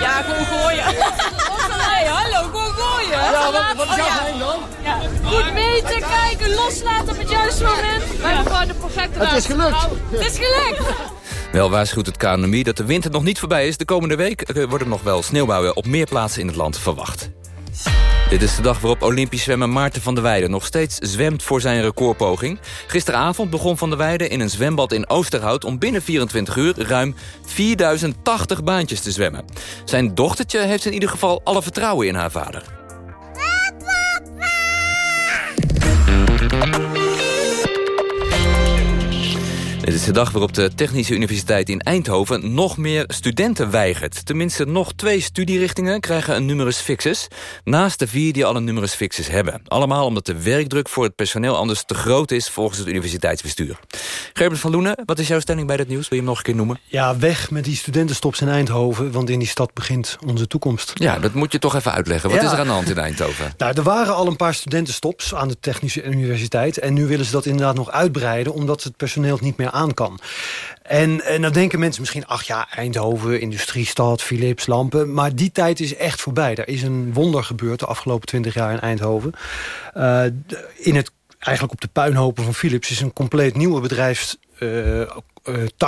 [SPEAKER 16] Ja, gewoon gooien. Hey, hallo, gewoon gooien.
[SPEAKER 31] Ja, wat, wat is
[SPEAKER 16] Oh,
[SPEAKER 31] jouw
[SPEAKER 16] ja.
[SPEAKER 31] geheim dan?
[SPEAKER 16] Ja. Goed meten, kijken, loslaten op het juiste moment. Wij hebben gewoon de perfecte
[SPEAKER 31] Het is gelukt.
[SPEAKER 16] Het is gelukt.
[SPEAKER 25] Wel waarschuwt het KNMI dat de winter nog niet voorbij is. De komende week eh, worden nog wel sneeuwbuien op meer plaatsen in het land verwacht. Dit is de dag waarop Olympisch zwemmer Maarten van der Weijden... nog steeds zwemt voor zijn recordpoging. Gisteravond begon van der Weijden in een zwembad in Oosterhout... om binnen 24 uur ruim 4080 baantjes te zwemmen. Zijn dochtertje heeft in ieder geval alle vertrouwen in haar vader. Dit is de dag waarop de Technische Universiteit in Eindhoven nog meer studenten weigert. Tenminste, nog twee studierichtingen krijgen een numerus fixus... naast de vier die al een numerus fixus hebben. Allemaal omdat de werkdruk voor het personeel anders te groot is... volgens het universiteitsbestuur. Gerbert van Loenen, wat is jouw stelling bij dit nieuws? Wil je hem nog een keer noemen?
[SPEAKER 27] Ja, weg met die studentenstops in Eindhoven... want in die stad begint onze toekomst.
[SPEAKER 25] Ja, dat moet je toch even uitleggen. Wat
[SPEAKER 27] Ja.
[SPEAKER 25] is er aan de hand in Eindhoven?
[SPEAKER 27] Nou, er waren al een paar studentenstops aan de Technische Universiteit... en nu willen ze dat inderdaad nog uitbreiden... omdat het personeel het niet meer kan. En, en dan denken mensen misschien... ach ja, Eindhoven, industriestad, Philips, lampen... maar die tijd is echt voorbij. Er is een wonder gebeurd de afgelopen twintig jaar in Eindhoven. Eh, in het, eigenlijk op de puinhopen van Philips... is een compleet nieuwe bedrijfs... eh, eh,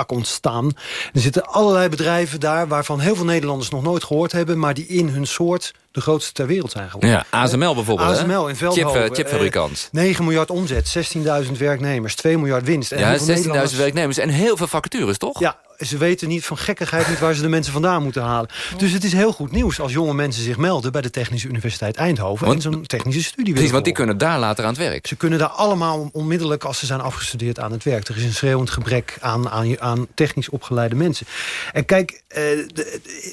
[SPEAKER 27] ontstaan. Er zitten allerlei bedrijven daar... waarvan heel veel Nederlanders nog nooit gehoord hebben... maar die in hun soort de grootste ter wereld zijn geworden.
[SPEAKER 25] Ja, ASML bijvoorbeeld. hè?
[SPEAKER 27] ASML in Veldhoven.
[SPEAKER 25] Chip, eh, chipfabrikant.
[SPEAKER 27] Eh, 9 miljard omzet, 16.000 werknemers, 2 miljard winst. En
[SPEAKER 25] ja,
[SPEAKER 27] heel veel
[SPEAKER 25] 16.000
[SPEAKER 27] Nederlanders-
[SPEAKER 25] werknemers en heel veel vacatures, toch?
[SPEAKER 27] Ja, ze weten niet van gekkigheid niet waar ze de mensen vandaan moeten halen. Dus het is heel goed nieuws als jonge mensen zich melden... bij de Technische Universiteit Eindhoven
[SPEAKER 25] Want-
[SPEAKER 27] en zo'n technische studie willen
[SPEAKER 25] Precies, want die kunnen daar later aan het werk.
[SPEAKER 27] Ze kunnen daar allemaal onmiddellijk, als ze zijn afgestudeerd, aan het werk. Er is een schreeuwend gebrek aan, aan, aan technisch opgeleide mensen. En kijk, eh,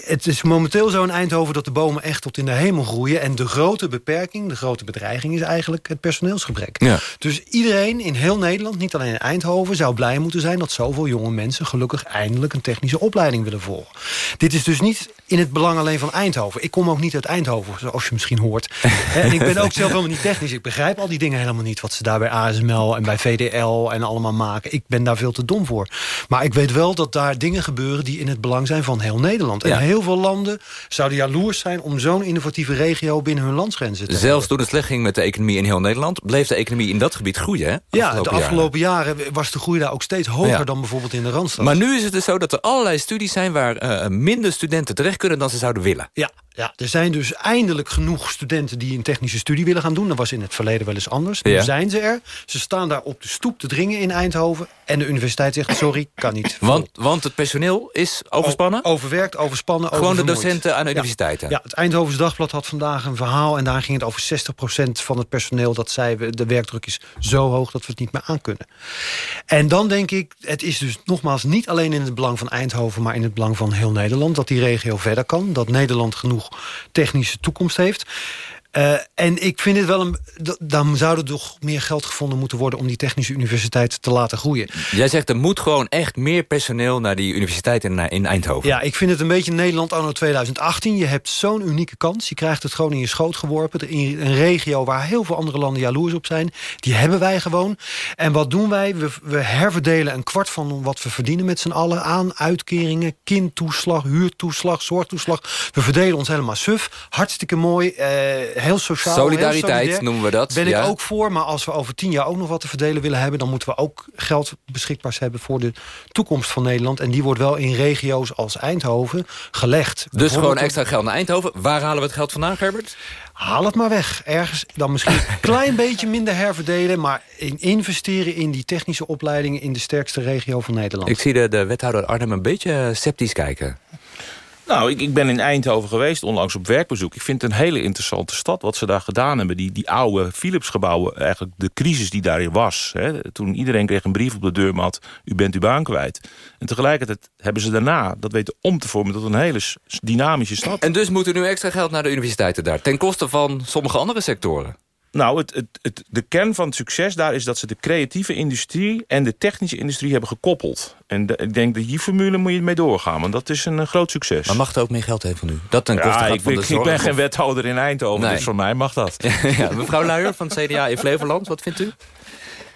[SPEAKER 27] het is momenteel zo in Eindhoven... dat de bomen echt tot in de hemel groeien. En de grote beperking, de grote bedreiging... is eigenlijk het personeelsgebrek.
[SPEAKER 25] Ja.
[SPEAKER 27] Dus iedereen in heel Nederland, niet alleen in Eindhoven... zou blij moeten zijn dat zoveel jonge mensen... gelukkig eindelijk een technische opleiding willen volgen. Dit is dus niet in het belang alleen van Eindhoven. Ik kom ook niet uit Eindhoven, zoals je misschien hoort. En ik ben ook zelf helemaal niet technisch. Ik begrijp al die dingen helemaal niet... wat ze daar bij ASML en bij VDL en allemaal maken. Ik ben daar veel te dom voor. Maar ik weet wel dat daar dingen gebeuren... die in het belang zijn van heel Nederland. En
[SPEAKER 25] Ja.
[SPEAKER 27] heel veel landen zouden jaloers zijn... om zo'n innovatieve regio binnen hun landsgrenzen te hebben.
[SPEAKER 25] Zelfs toen het slecht ging met de economie in heel Nederland... bleef de economie in dat gebied groeien, hè?
[SPEAKER 27] Ja, de afgelopen jaren was de groei daar ook steeds hoger...
[SPEAKER 25] Ja.
[SPEAKER 27] dan bijvoorbeeld in de Randstad.
[SPEAKER 25] Maar nu is het zo dat er allerlei studies zijn... waar eh, minder studenten terecht kunnen dan ze zouden willen.
[SPEAKER 27] Ja, ja, er zijn dus eindelijk genoeg studenten die een technische studie willen gaan doen. Dat was in het verleden wel eens anders. Nu
[SPEAKER 25] Ja.
[SPEAKER 27] zijn ze er. Ze staan daar op de stoep te dringen in Eindhoven. En de universiteit zegt, sorry, kan niet.
[SPEAKER 25] Want, want het personeel is overspannen?
[SPEAKER 27] O- overwerkt, overspannen,
[SPEAKER 25] Gewoon de docenten aan de universiteiten?
[SPEAKER 27] Ja, het Eindhovens Dagblad had vandaag een verhaal... en daar ging het over 60% van het personeel... dat zei, de werkdruk is zo hoog dat we het niet meer aankunnen. En dan denk ik, het is dus nogmaals niet alleen in het belang van Eindhoven... maar in het belang van heel Nederland, dat die regio verder kan. Dat Nederland genoeg technische toekomst heeft... Eh, en ik vind het wel een... Dan zou er toch meer geld gevonden moeten worden... om die technische universiteit te laten groeien.
[SPEAKER 25] Jij zegt er moet gewoon echt meer personeel naar die universiteit in, eh, in Eindhoven.
[SPEAKER 27] Ja, ik vind het een beetje Nederland anno 2018. Je hebt zo'n unieke kans. Je krijgt het gewoon in je schoot geworpen. In een regio waar heel veel andere landen jaloers op zijn. Die hebben wij gewoon. En wat doen wij? We, we herverdelen een kwart van wat we verdienen met z'n allen... aan uitkeringen, kindtoeslag, huurtoeslag, zorgtoeslag. We verdelen ons helemaal suf. Hartstikke mooi. eh, heel sociaal.
[SPEAKER 25] Solidariteit
[SPEAKER 27] heel
[SPEAKER 25] noemen we dat,
[SPEAKER 27] Ben
[SPEAKER 25] ja.
[SPEAKER 27] ik ook voor. Maar als we over tien jaar ook nog wat te verdelen willen hebben... dan moeten we ook geld beschikbaar hebben voor de toekomst van Nederland. En die wordt wel in regio's als Eindhoven gelegd.
[SPEAKER 25] Dus gewoon extra geld naar Eindhoven. Waar halen we het geld vandaan, Gerbert?
[SPEAKER 27] Haal het maar weg. Ergens dan misschien een klein beetje minder herverdelen... maar in investeren in die technische opleidingen... in de sterkste regio van Nederland.
[SPEAKER 25] Ik zie de, de wethouder Arnhem een beetje eh, sceptisch kijken.
[SPEAKER 29] Nou, ik, ik ben in Eindhoven geweest, onlangs op werkbezoek. Ik vind het een hele interessante stad, wat ze daar gedaan hebben. Die, die oude Philips-gebouwen, eigenlijk de crisis die daarin was. Hè, toen iedereen kreeg een brief op de deurmat, u bent uw baan kwijt. En tegelijkertijd hebben ze daarna dat weten om te vormen... tot een hele dynamische stad.
[SPEAKER 25] En dus moet er nu extra geld naar de universiteiten daar. Ten koste van sommige andere sectoren.
[SPEAKER 29] Nou, het, het, het, de kern van het succes daar is dat ze de creatieve industrie... en de technische industrie hebben gekoppeld. En de- ik denk dat die formule moet je mee doorgaan, want dat is een, eh, groot succes.
[SPEAKER 25] Maar mag er ook meer geld heen van u? Dat ten koste
[SPEAKER 29] ja,
[SPEAKER 25] gaat
[SPEAKER 29] ik,
[SPEAKER 25] van de
[SPEAKER 29] ik,
[SPEAKER 25] zorg?
[SPEAKER 29] ik ben geen wethouder in Eindhoven,
[SPEAKER 25] Nee.
[SPEAKER 29] dus voor mij mag dat.
[SPEAKER 25] ja, mevrouw Luijer van het CDA in Flevoland, wat vindt u?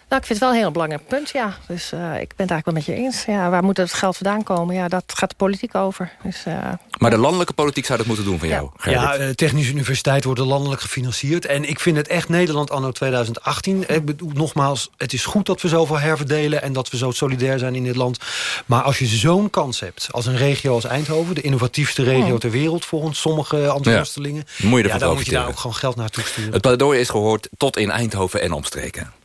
[SPEAKER 32] Nou, ik vind het wel een heel belangrijk punt, ja. Dus eh, ik ben het eigenlijk wel met je eens. Ja, waar moet het geld vandaan komen? Ja, dat gaat de politiek over. Dus, eh,
[SPEAKER 25] Maar de landelijke politiek zou dat moeten doen van jou, Gerbert.
[SPEAKER 27] Ja, de Technische Universiteit wordt landelijk gefinancierd. En ik vind het echt Nederland anno 2018. Ik bedoel, nogmaals, het is goed dat we zoveel herverdelen... en dat we zo solidair zijn in dit land. Maar als je zo'n kans hebt als een regio als Eindhoven... de innovatiefste regio
[SPEAKER 25] Ja.
[SPEAKER 27] ter wereld volgens sommige enthousiastelingen...
[SPEAKER 25] Moet je
[SPEAKER 27] ja, dan moet je daar ook gewoon geld naartoe sturen.
[SPEAKER 25] Het pleidooi is gehoord tot in Eindhoven en omstreken.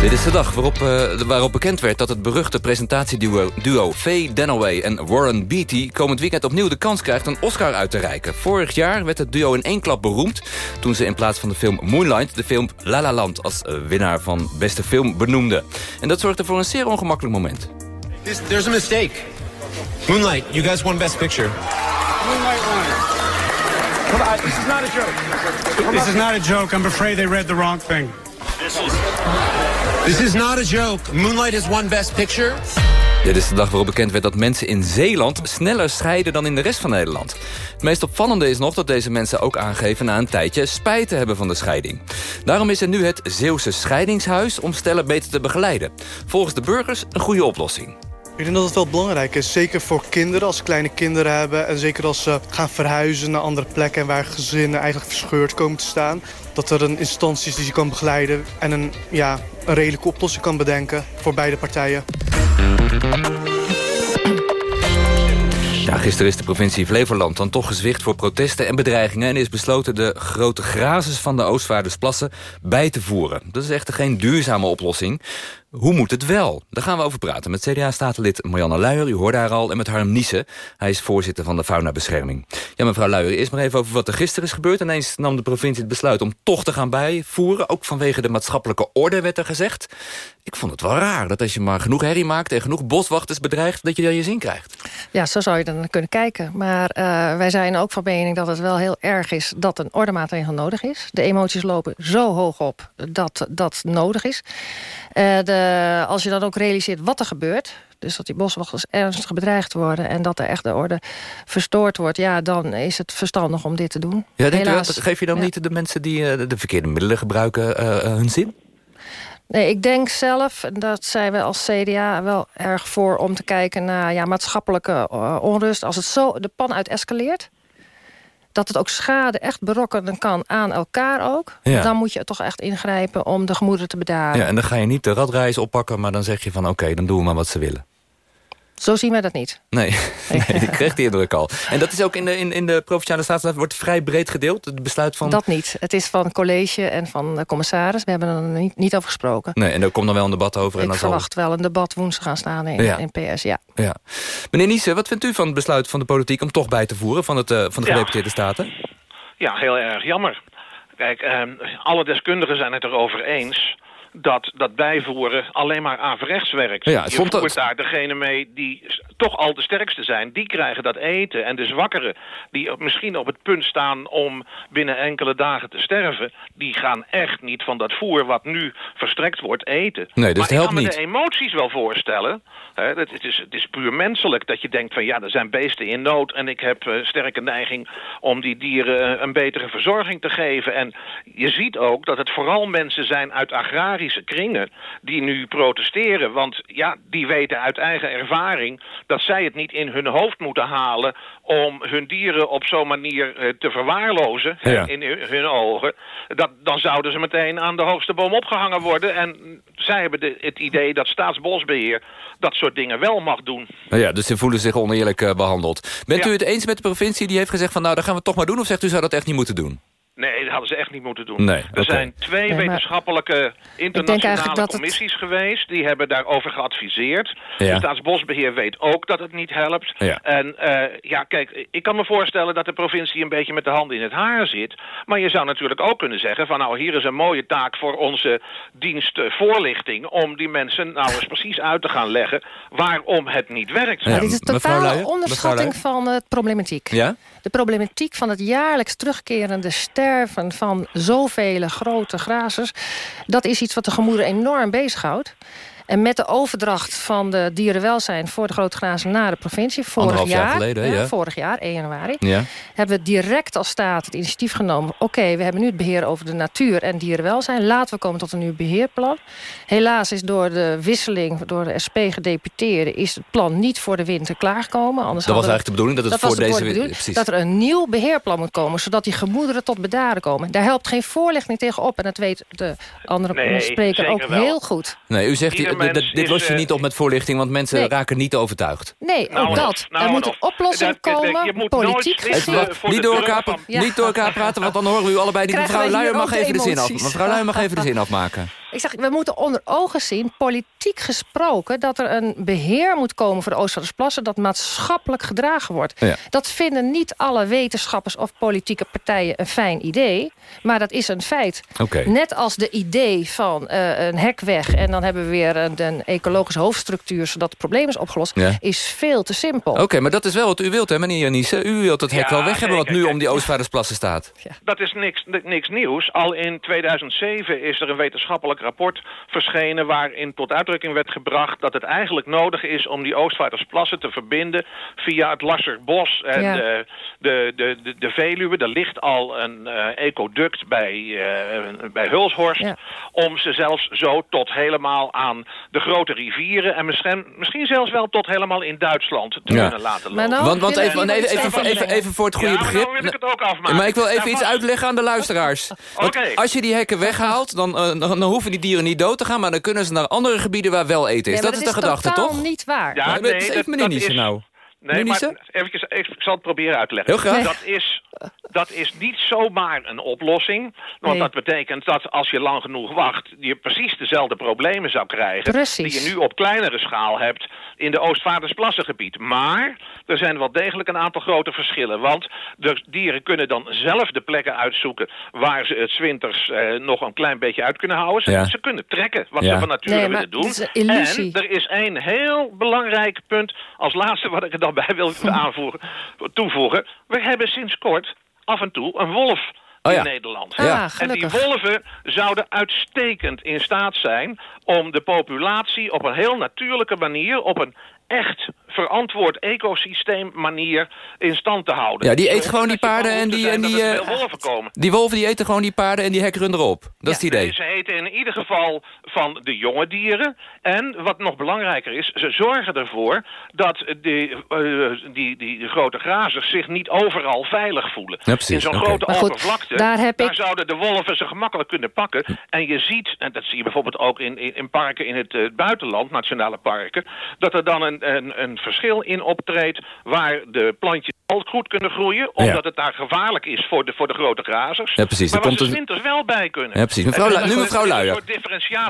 [SPEAKER 25] Dit is de dag waarop, uh, waarop bekend werd dat het beruchte presentatieduo duo Faye Dunaway en Warren Beatty... komend weekend opnieuw de kans krijgt een Oscar uit te reiken. Vorig jaar werd het duo in één klap beroemd... toen ze in plaats van de film Moonlight de film La La Land... als uh, winnaar van beste film benoemden. En dat zorgde voor een zeer ongemakkelijk moment.
[SPEAKER 33] This, there's a mistake. Moonlight, you guys won best picture.
[SPEAKER 34] Moonlight won. Come on, this is not a joke.
[SPEAKER 35] This is not a joke. I'm afraid they read the wrong thing.
[SPEAKER 33] This is not a joke. Moonlight has won Best Picture.
[SPEAKER 25] Dit is de dag waarop bekend werd dat mensen in Zeeland sneller scheiden dan in de rest van Nederland. Het meest opvallende is nog dat deze mensen ook aangeven na een tijdje spijt te hebben van de scheiding. Daarom is er nu het Zeeuwse scheidingshuis om stellen beter te begeleiden. Volgens de burgers een goede oplossing.
[SPEAKER 36] Ik denk dat het wel belangrijk is, zeker voor kinderen als ze kleine kinderen hebben... en zeker als ze gaan verhuizen naar andere plekken... waar gezinnen eigenlijk verscheurd komen te staan... dat er een instantie is die ze kan begeleiden... en een, ja, een redelijke oplossing kan bedenken voor beide partijen.
[SPEAKER 25] Ja, gisteren is de provincie Flevoland dan toch gezwicht voor protesten en bedreigingen... en is besloten de grote grazes van de Oostvaardersplassen bij te voeren. Dat is echter geen duurzame oplossing. Hoe moet het wel? Daar gaan we over praten met CDA-statenlid Marianne Luijer. U hoorde haar al. En met Harm Niesen. Hij is voorzitter van de Faunabescherming. Ja, mevrouw Luijer, eerst maar even over wat er gisteren is gebeurd. Ineens nam de provincie het besluit om toch te gaan bijvoeren. Ook vanwege de maatschappelijke orde werd er gezegd. Ik vond het wel raar dat als je maar genoeg herrie maakt... en genoeg boswachters bedreigt, dat je dan je zin krijgt.
[SPEAKER 32] Ja, zo zou je dan kunnen kijken. Maar uh, wij zijn ook van mening dat het wel heel erg is... dat een ordemaatregel nodig is. De emoties lopen zo hoog op dat dat nodig is. Uh, de uh, als je dan ook realiseert wat er gebeurt... dus dat die boswachters ernstig bedreigd worden... en dat er echt de orde verstoord wordt... ja, dan is het verstandig om dit te doen.
[SPEAKER 25] Ja, denk Helaas, je, geef je dan ja. niet de mensen die uh, de verkeerde middelen gebruiken uh, hun zin?
[SPEAKER 32] Nee, ik denk zelf, dat zijn we als CDA wel erg voor... om te kijken naar ja, maatschappelijke onrust. Als het zo de pan uit escaleert dat het ook schade echt berokkenen kan aan elkaar ook... Ja. dan moet je toch echt ingrijpen om de gemoederen te bedaren.
[SPEAKER 25] Ja, en dan ga je niet de radreis oppakken... maar dan zeg je van oké, dan doen we maar wat ze willen.
[SPEAKER 32] Zo zien wij dat niet.
[SPEAKER 25] Nee, nee ik kreeg die indruk al. En dat is ook in de, in, in de Provinciale Staten wordt vrij breed gedeeld, het besluit van...
[SPEAKER 32] Dat niet. Het is van college en van de commissaris. We hebben er niet, niet over gesproken.
[SPEAKER 25] Nee, en er komt dan wel een debat over.
[SPEAKER 32] Ik
[SPEAKER 25] en dan
[SPEAKER 32] verwacht
[SPEAKER 25] zal...
[SPEAKER 32] wel een debat woensdag gaan staan in,
[SPEAKER 25] ja.
[SPEAKER 32] in PS, ja.
[SPEAKER 25] ja. Meneer Niese, wat vindt u van het besluit van de politiek... om toch bij te voeren van, het, uh, van de gedeputeerde ja. staten?
[SPEAKER 37] Ja, heel erg jammer. Kijk, eh, alle deskundigen zijn het erover eens dat dat bijvoeren alleen maar averechts werkt.
[SPEAKER 25] Ja,
[SPEAKER 37] je voert dat... daar degene mee die toch al de sterkste zijn. Die krijgen dat eten. En de zwakkeren die misschien op het punt staan om binnen enkele dagen te sterven... die gaan echt niet van dat voer wat nu verstrekt wordt eten.
[SPEAKER 25] Nee, dus
[SPEAKER 37] maar
[SPEAKER 25] helpt
[SPEAKER 37] ik kan
[SPEAKER 25] niet.
[SPEAKER 37] me de emoties wel voorstellen. Hè, het, het, is, het is puur menselijk dat je denkt van ja, er zijn beesten in nood... en ik heb uh, sterke neiging om die dieren een betere verzorging te geven. En je ziet ook dat het vooral mensen zijn uit agrarische kringen... die nu protesteren, want ja, die weten uit eigen ervaring dat zij het niet in hun hoofd moeten halen... om hun dieren op zo'n manier uh, te verwaarlozen
[SPEAKER 25] Ja.
[SPEAKER 37] in hun ogen. Dat, dan zouden ze meteen aan de hoogste boom opgehangen worden. En zij hebben de, het idee dat Staatsbosbeheer dat soort dingen wel mag doen.
[SPEAKER 25] Nou ja, dus ze voelen zich oneerlijk uh, behandeld. Bent
[SPEAKER 37] Ja.
[SPEAKER 25] u het eens met de provincie die heeft gezegd van... nou, dat gaan we toch maar doen, of zegt u zou dat echt niet moeten doen?
[SPEAKER 37] Nee, dat hadden ze echt niet moeten doen.
[SPEAKER 25] Nee,
[SPEAKER 37] er zijn twee
[SPEAKER 32] Nee, maar-
[SPEAKER 37] wetenschappelijke internationale
[SPEAKER 32] het-
[SPEAKER 37] commissies geweest. Die hebben daarover geadviseerd.
[SPEAKER 25] Ja.
[SPEAKER 37] De Staatsbosbeheer weet ook dat het niet helpt.
[SPEAKER 25] Ja.
[SPEAKER 37] En eh, ja, kijk, ik kan me voorstellen dat de provincie een beetje met de handen in het haar zit. Maar je zou natuurlijk ook kunnen zeggen van nou, hier is een mooie taak voor onze dienst voorlichting. Om die mensen nou eens precies uit te gaan leggen waarom het niet werkt.
[SPEAKER 32] Maar dit is totale onderschatting van de problematiek.
[SPEAKER 25] Ja?
[SPEAKER 32] De problematiek van het jaarlijks terugkerende sterven van zoveel grote grazers... dat is iets wat de gemoeder enorm bezighoudt. En met de overdracht van de dierenwelzijn voor de grote grazen naar de provincie... vorig
[SPEAKER 25] jaar
[SPEAKER 32] jaar,
[SPEAKER 25] geleden, hè, ja.
[SPEAKER 32] vorig jaar, 1 januari...
[SPEAKER 25] Ja.
[SPEAKER 32] hebben we direct als staat het initiatief genomen... oké, we hebben nu het beheer over de natuur en dierenwelzijn. Laten we komen tot een nieuw beheerplan. Helaas is door de wisseling, door de SP-gedeputeerden... is het plan niet voor de winter klaargekomen. Anders
[SPEAKER 25] Dat was eigenlijk de bedoeling, dat het voor
[SPEAKER 32] de
[SPEAKER 25] deze... Precies.
[SPEAKER 32] Dat er een nieuw beheerplan moet komen... zodat die gemoederen tot bedaren komen. Daar helpt geen voorlichting tegenop. En dat weet de andere
[SPEAKER 37] Nee,
[SPEAKER 32] spreker ook
[SPEAKER 37] wel.
[SPEAKER 32] heel goed.
[SPEAKER 25] Nee, u zegt, die- dit-
[SPEAKER 37] mens
[SPEAKER 25] dit los je
[SPEAKER 37] eh,
[SPEAKER 25] niet op met voorlichting... want mensen
[SPEAKER 32] Nee.
[SPEAKER 25] raken niet overtuigd.
[SPEAKER 32] Nee,
[SPEAKER 37] Nou
[SPEAKER 32] ook dat.
[SPEAKER 37] nou
[SPEAKER 32] er moet een
[SPEAKER 37] of.
[SPEAKER 32] oplossing
[SPEAKER 37] Dat-
[SPEAKER 32] komen,
[SPEAKER 37] je moet
[SPEAKER 32] politiek
[SPEAKER 37] nooit
[SPEAKER 32] gezien.
[SPEAKER 25] niet, door elkaar,
[SPEAKER 37] van-
[SPEAKER 25] niet door elkaar praten, want dan horen we u allebei... Die mevrouw Luijer mag even de zin af. Mevrouw Luijer mag even de zin afmaken.
[SPEAKER 32] Ik zeg, we moeten onder ogen zien, politiek gesproken... dat er een beheer moet komen voor de Oostvaardersplassen... dat maatschappelijk gedragen wordt.
[SPEAKER 25] Ja.
[SPEAKER 32] Dat vinden niet alle wetenschappers of politieke partijen een fijn idee. Maar dat is een feit.
[SPEAKER 25] Oké.
[SPEAKER 32] Net als de idee van eh, een hek weg... en dan hebben we weer een, een ecologische hoofdstructuur... zodat het probleem is opgelost,
[SPEAKER 25] Ja.
[SPEAKER 32] is veel te simpel.
[SPEAKER 25] Oké, maar dat is wel wat u wilt, hè, meneer Janice? U wilt het hek
[SPEAKER 37] Ja,
[SPEAKER 25] wel weg hebben wat nu om die Oostvaardersplassen staat.
[SPEAKER 37] Dat is niks, niks nieuws. Al in 2007 is er een wetenschappelijk rapport verschenen... waarin tot uitdrukking werd gebracht dat het eigenlijk nodig is... om die Oostvaardersplassen te verbinden via het Lasserbos en
[SPEAKER 32] Ja.
[SPEAKER 37] de, de, de, de, de Veluwe. Er ligt al een eh, ecoduct bij, eh, bij Hulshorst...
[SPEAKER 32] Ja.
[SPEAKER 37] om ze zelfs zo tot helemaal aan de grote rivieren... en misschien, misschien zelfs wel tot helemaal in Duitsland te
[SPEAKER 25] Ja.
[SPEAKER 37] kunnen laten lopen.
[SPEAKER 32] Nou
[SPEAKER 25] want want even, nee, even, even, even, voor het goede
[SPEAKER 37] Ja, maar
[SPEAKER 25] begrip.
[SPEAKER 37] nou wil ik het ook afmaken.
[SPEAKER 25] Maar ik wil even
[SPEAKER 37] Ja,
[SPEAKER 25] iets uitleggen aan de luisteraars. Als je die hekken weghaalt, dan, eh, dan, dan hoeven die dieren niet dood te gaan... maar dan kunnen ze naar andere gebieden waar wel eten is. Dat is de gedachte,
[SPEAKER 32] totaal
[SPEAKER 25] toch?
[SPEAKER 32] niet waar.
[SPEAKER 37] Ja,
[SPEAKER 25] Maar
[SPEAKER 37] nee,
[SPEAKER 25] is
[SPEAKER 37] dat-
[SPEAKER 25] even meneer
[SPEAKER 37] dat
[SPEAKER 25] Niesen
[SPEAKER 37] is-
[SPEAKER 25] nou.
[SPEAKER 37] Nee, maar eventjes, ik zal het proberen uit te leggen.
[SPEAKER 25] Heel graag.
[SPEAKER 37] Dat is, dat is niet zomaar een oplossing. Want
[SPEAKER 32] Nee.
[SPEAKER 37] dat betekent dat als je lang genoeg wacht... je precies dezelfde problemen zou krijgen...
[SPEAKER 32] Precies.
[SPEAKER 37] die je nu op kleinere schaal hebt in de Oostvaardersplassengebied. Maar er zijn wel degelijk een aantal grote verschillen. Want de dieren kunnen dan zelf de plekken uitzoeken... waar ze het 's winters eh, nog een klein beetje uit kunnen houden. Ze,
[SPEAKER 25] Ja.
[SPEAKER 37] ze kunnen trekken wat
[SPEAKER 25] Ja.
[SPEAKER 37] ze van nature
[SPEAKER 32] Nee,
[SPEAKER 37] willen doen. En er is één heel belangrijk punt... als laatste wat ik er dan bij wil aanvoegen, toevoegen. We hebben sinds kort af en toe een wolf
[SPEAKER 25] Oh ja.
[SPEAKER 37] in Nederland.
[SPEAKER 32] Ah,
[SPEAKER 37] En die wolven zouden uitstekend in staat zijn... om de populatie op een heel natuurlijke manier... op een echt verantwoord ecosysteem manier in stand te houden.
[SPEAKER 25] Ja, die eet gewoon die paarden en die- en die, eh,
[SPEAKER 37] wolven komen.
[SPEAKER 25] Die wolven die eten gewoon die paarden en die hekken erop. Dat is het idee.
[SPEAKER 37] Ze eten in ieder geval van de jonge dieren. En wat nog belangrijker is, ze zorgen ervoor dat die, eh, die, die, die grote grazers zich niet overal veilig voelen.
[SPEAKER 25] Ja, precies,
[SPEAKER 37] in zo'n grote
[SPEAKER 32] Maar goed,
[SPEAKER 37] open vlakte,
[SPEAKER 32] daar heb ik-
[SPEAKER 37] zouden de wolven ze gemakkelijk kunnen pakken. En je ziet, en dat zie je bijvoorbeeld ook in, in, in parken in het eh, buitenland, nationale parken, dat er dan een, een, een verschil in optreedt waar de plantjes al goed kunnen groeien, omdat het daar gevaarlijk is voor de, voor de grote grazers.
[SPEAKER 25] Ja, precies.
[SPEAKER 37] Maar waar
[SPEAKER 25] komt
[SPEAKER 37] ze
[SPEAKER 25] een-
[SPEAKER 37] winters wel bij kunnen.
[SPEAKER 25] Ja, precies. Mevrouw nu mevrouw
[SPEAKER 37] er
[SPEAKER 25] Luijer.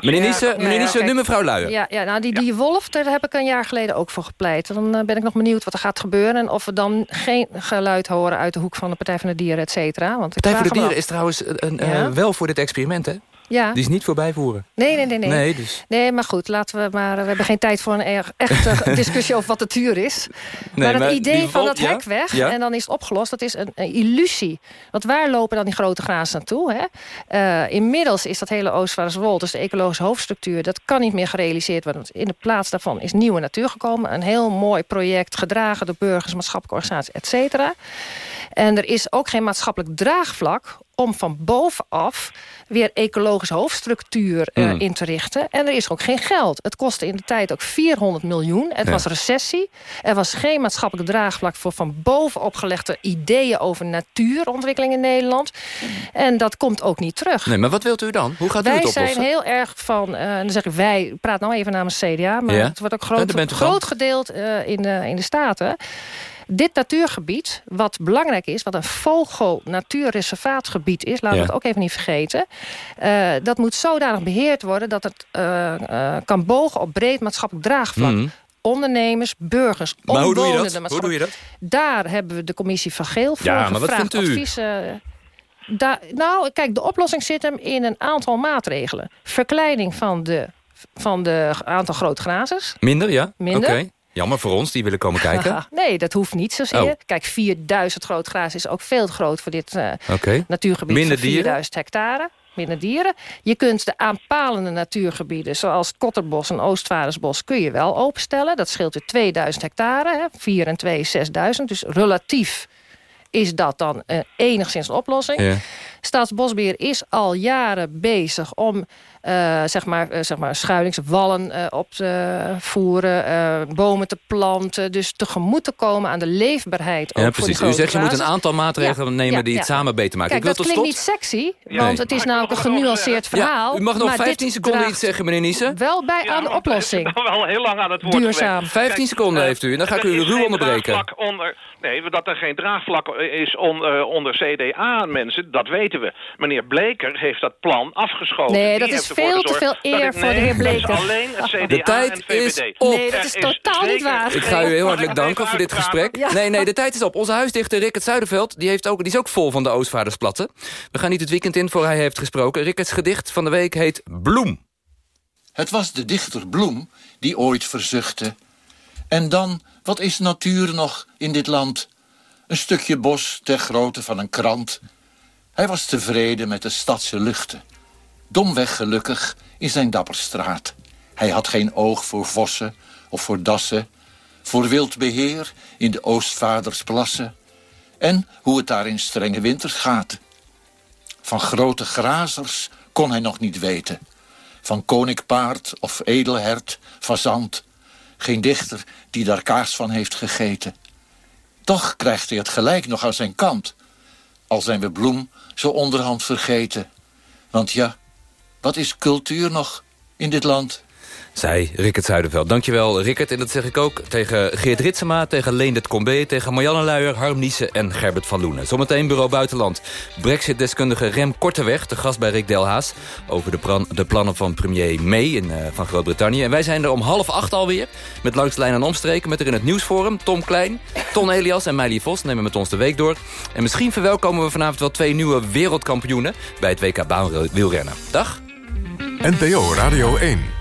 [SPEAKER 25] Meneer
[SPEAKER 32] ja,
[SPEAKER 25] meneer
[SPEAKER 32] kijk.
[SPEAKER 25] nu mevrouw Luijer.
[SPEAKER 32] Ja, ja nou, die, die wolf, daar heb ik een jaar geleden ook voor gepleit. Dan eh, ben ik nog benieuwd wat er gaat gebeuren... en of we dan geen geluid horen uit de hoek van de Partij van de Dieren, et cetera. Want ik
[SPEAKER 25] Partij voor de Dieren is trouwens een, eh, wel voor dit experiment, hè?
[SPEAKER 32] Ja.
[SPEAKER 25] Die is niet voorbij voeren.
[SPEAKER 32] Nee, nee, nee. Nee,
[SPEAKER 25] Nee, dus...
[SPEAKER 32] Nee, maar goed, laten we maar... We hebben geen tijd voor een echte discussie over wat de duur is.
[SPEAKER 25] Nee,
[SPEAKER 32] maar het
[SPEAKER 25] maar
[SPEAKER 32] idee van dat
[SPEAKER 25] ja?
[SPEAKER 32] hek weg
[SPEAKER 25] Ja?
[SPEAKER 32] en dan is het opgelost... dat is een, een illusie. Want waar lopen dan die grote grazen naartoe? Hè? Eh, inmiddels is dat hele Oostvaarderswold, dus de ecologische hoofdstructuur... dat kan niet meer gerealiseerd worden. In de plaats daarvan is nieuwe natuur gekomen. Een heel mooi project, gedragen door burgers, maatschappelijke organisaties, et cetera. En er is ook geen maatschappelijk draagvlak om van bovenaf weer ecologische hoofdstructuur eh,
[SPEAKER 25] Mm.
[SPEAKER 32] in te richten. En er is ook geen geld. Het kostte in de tijd ook 400 miljoen. Het
[SPEAKER 25] Ja.
[SPEAKER 32] was recessie. Er was geen maatschappelijk draagvlak voor van bovenop gelegde ideeën over natuurontwikkeling in Nederland. En dat komt ook niet terug.
[SPEAKER 25] Nee, maar wat wilt u dan? Hoe gaat u
[SPEAKER 32] wij
[SPEAKER 25] het oplossen?
[SPEAKER 32] zijn heel erg van, en dan zeg ik wij, ik praat nou even namens CDA, maar
[SPEAKER 25] Ja.
[SPEAKER 32] het wordt ook
[SPEAKER 25] Ja,
[SPEAKER 32] groot,
[SPEAKER 25] u
[SPEAKER 32] groot gedeeld eh, in, de, in de Staten. Dit natuurgebied, wat belangrijk is, wat een vogel-natuurreservaatgebied is, laten we
[SPEAKER 25] Ja.
[SPEAKER 32] het ook even niet vergeten. eh, dat moet zodanig beheerd worden dat het eh, eh, kan bogen op breed maatschappelijk draagvlak.
[SPEAKER 25] Mhm.
[SPEAKER 32] Ondernemers, burgers,
[SPEAKER 25] Maar hoe doe je dat? Hoe doe je dat?
[SPEAKER 32] Daar hebben we de commissie van Geel voor
[SPEAKER 25] Ja, maar wat vindt u?
[SPEAKER 32] Advies, eh, daar, nou, kijk, de oplossing zit hem in een aantal maatregelen. Verkleining van de, van de aantal grootgrazers.
[SPEAKER 25] Minder, ja?
[SPEAKER 32] Minder.
[SPEAKER 25] Oké. Jammer voor ons, die willen komen kijken.
[SPEAKER 32] nee, dat hoeft niet zozeer.
[SPEAKER 25] Oh.
[SPEAKER 32] Kijk, 4000 grootgrazers is ook veel te groot voor dit eh,
[SPEAKER 25] Oké.
[SPEAKER 32] natuurgebied
[SPEAKER 25] Minder
[SPEAKER 32] van
[SPEAKER 25] dieren?
[SPEAKER 32] 4000 hectare. Minder dieren. Je kunt de aanpalende natuurgebieden, zoals het Kotterbos en Oostvaardersbos, kun je wel openstellen. Dat scheelt weer 2000 hectare. Hè. 4 en 2 is 6000. Dus relatief is dat dan eh, enigszins een oplossing.
[SPEAKER 25] Ja.
[SPEAKER 32] Staatsbosbeheer is al jaren bezig om zeg maar, eh, zeg maar schuilingswallen eh, op te voeren, eh, bomen te planten. Dus tegemoet te komen aan de leefbaarheid. Ook
[SPEAKER 25] Ja,
[SPEAKER 32] voor
[SPEAKER 25] precies.
[SPEAKER 32] die
[SPEAKER 25] U zegt je moet een aantal maatregelen
[SPEAKER 32] Ja,
[SPEAKER 25] nemen
[SPEAKER 32] ja,
[SPEAKER 25] die het samen beter maken.
[SPEAKER 32] Kijk,
[SPEAKER 25] ik wil
[SPEAKER 32] dat
[SPEAKER 25] tot
[SPEAKER 32] klinkt
[SPEAKER 25] slot...
[SPEAKER 32] niet sexy,
[SPEAKER 25] Nee.
[SPEAKER 32] want het is namelijk een genuanceerd verhaal.
[SPEAKER 25] Ja, u mag nog
[SPEAKER 32] maar
[SPEAKER 25] 15
[SPEAKER 32] dit
[SPEAKER 25] seconden iets zeggen, meneer Niesen.
[SPEAKER 32] Wel bij aan de oplossing.
[SPEAKER 37] Ik ben wel heel lang aan het woord
[SPEAKER 32] Duurzaam.
[SPEAKER 37] geweest.
[SPEAKER 25] 15 seconden heeft u en dan ga ik u ruw onderbreken.
[SPEAKER 37] Onder, nee, dat er geen draagvlak is on- eh, onder CDA-mensen, dat weten we. Meneer Bleker heeft dat plan afgeschoten.
[SPEAKER 32] Nee, dat is veel te veel eer
[SPEAKER 37] ik-
[SPEAKER 32] voor de heer Bleker.
[SPEAKER 37] alleen het CDA
[SPEAKER 25] De tijd
[SPEAKER 37] en VVD.
[SPEAKER 25] is op.
[SPEAKER 32] Nee, dat is totaal niet waar.
[SPEAKER 25] Ik ga u heel hartelijk danken voor dit gesprek. Nee, nee, de tijd is op. Onze huisdichter Rickert Zuiderveld die heeft ook, die is ook vol van de Oostvaardersplatten. We gaan niet het weekend in voor hij heeft gesproken. Rickerts gedicht van de week heet Bloem.
[SPEAKER 38] Het was de dichter Bloem die ooit verzuchtte. En dan, wat is natuur nog in dit land? Een stukje bos ter grootte van een krant. Hij was tevreden met de stadse luchten. Domweg gelukkig in zijn dapperstraat. Hij had geen oog voor vossen of voor dassen. Voor wild beheer in de Oostvaardersplassen. En hoe het daar in strenge winters gaat. Van grote grazers kon hij nog niet weten. Van koninkpaard of edelhert, fazant. Geen dichter die daar kaas van heeft gegeten. Toch krijgt hij het gelijk nog aan zijn kant. Al zijn we bloem zo onderhand vergeten. Want ja, wat is cultuur nog in dit land?
[SPEAKER 25] Zij, Rickert Zuiderveld. Dankjewel, Rickert. En dat zeg ik ook tegen Geert Ritsema, tegen Leendert Combe... tegen Marianne Luijer, Harm Niesen en Gerbert van Loenen. Zometeen Bureau Buitenland. Brexit-deskundige Rem Korteweg, de gast bij Rick Delhaas... over de, plan- de plannen van premier May in, eh, van Groot-Brittannië. En wij zijn er om half acht alweer... met Langs de Lijn en Omstreken... met er in het Nieuwsforum Tom Klein, Ton Elias en Meili Vos... nemen met ons de week door. En misschien verwelkomen we vanavond wel twee nieuwe wereldkampioenen... bij het WK baanwielrennen. Dag.
[SPEAKER 1] NPO Radio 1.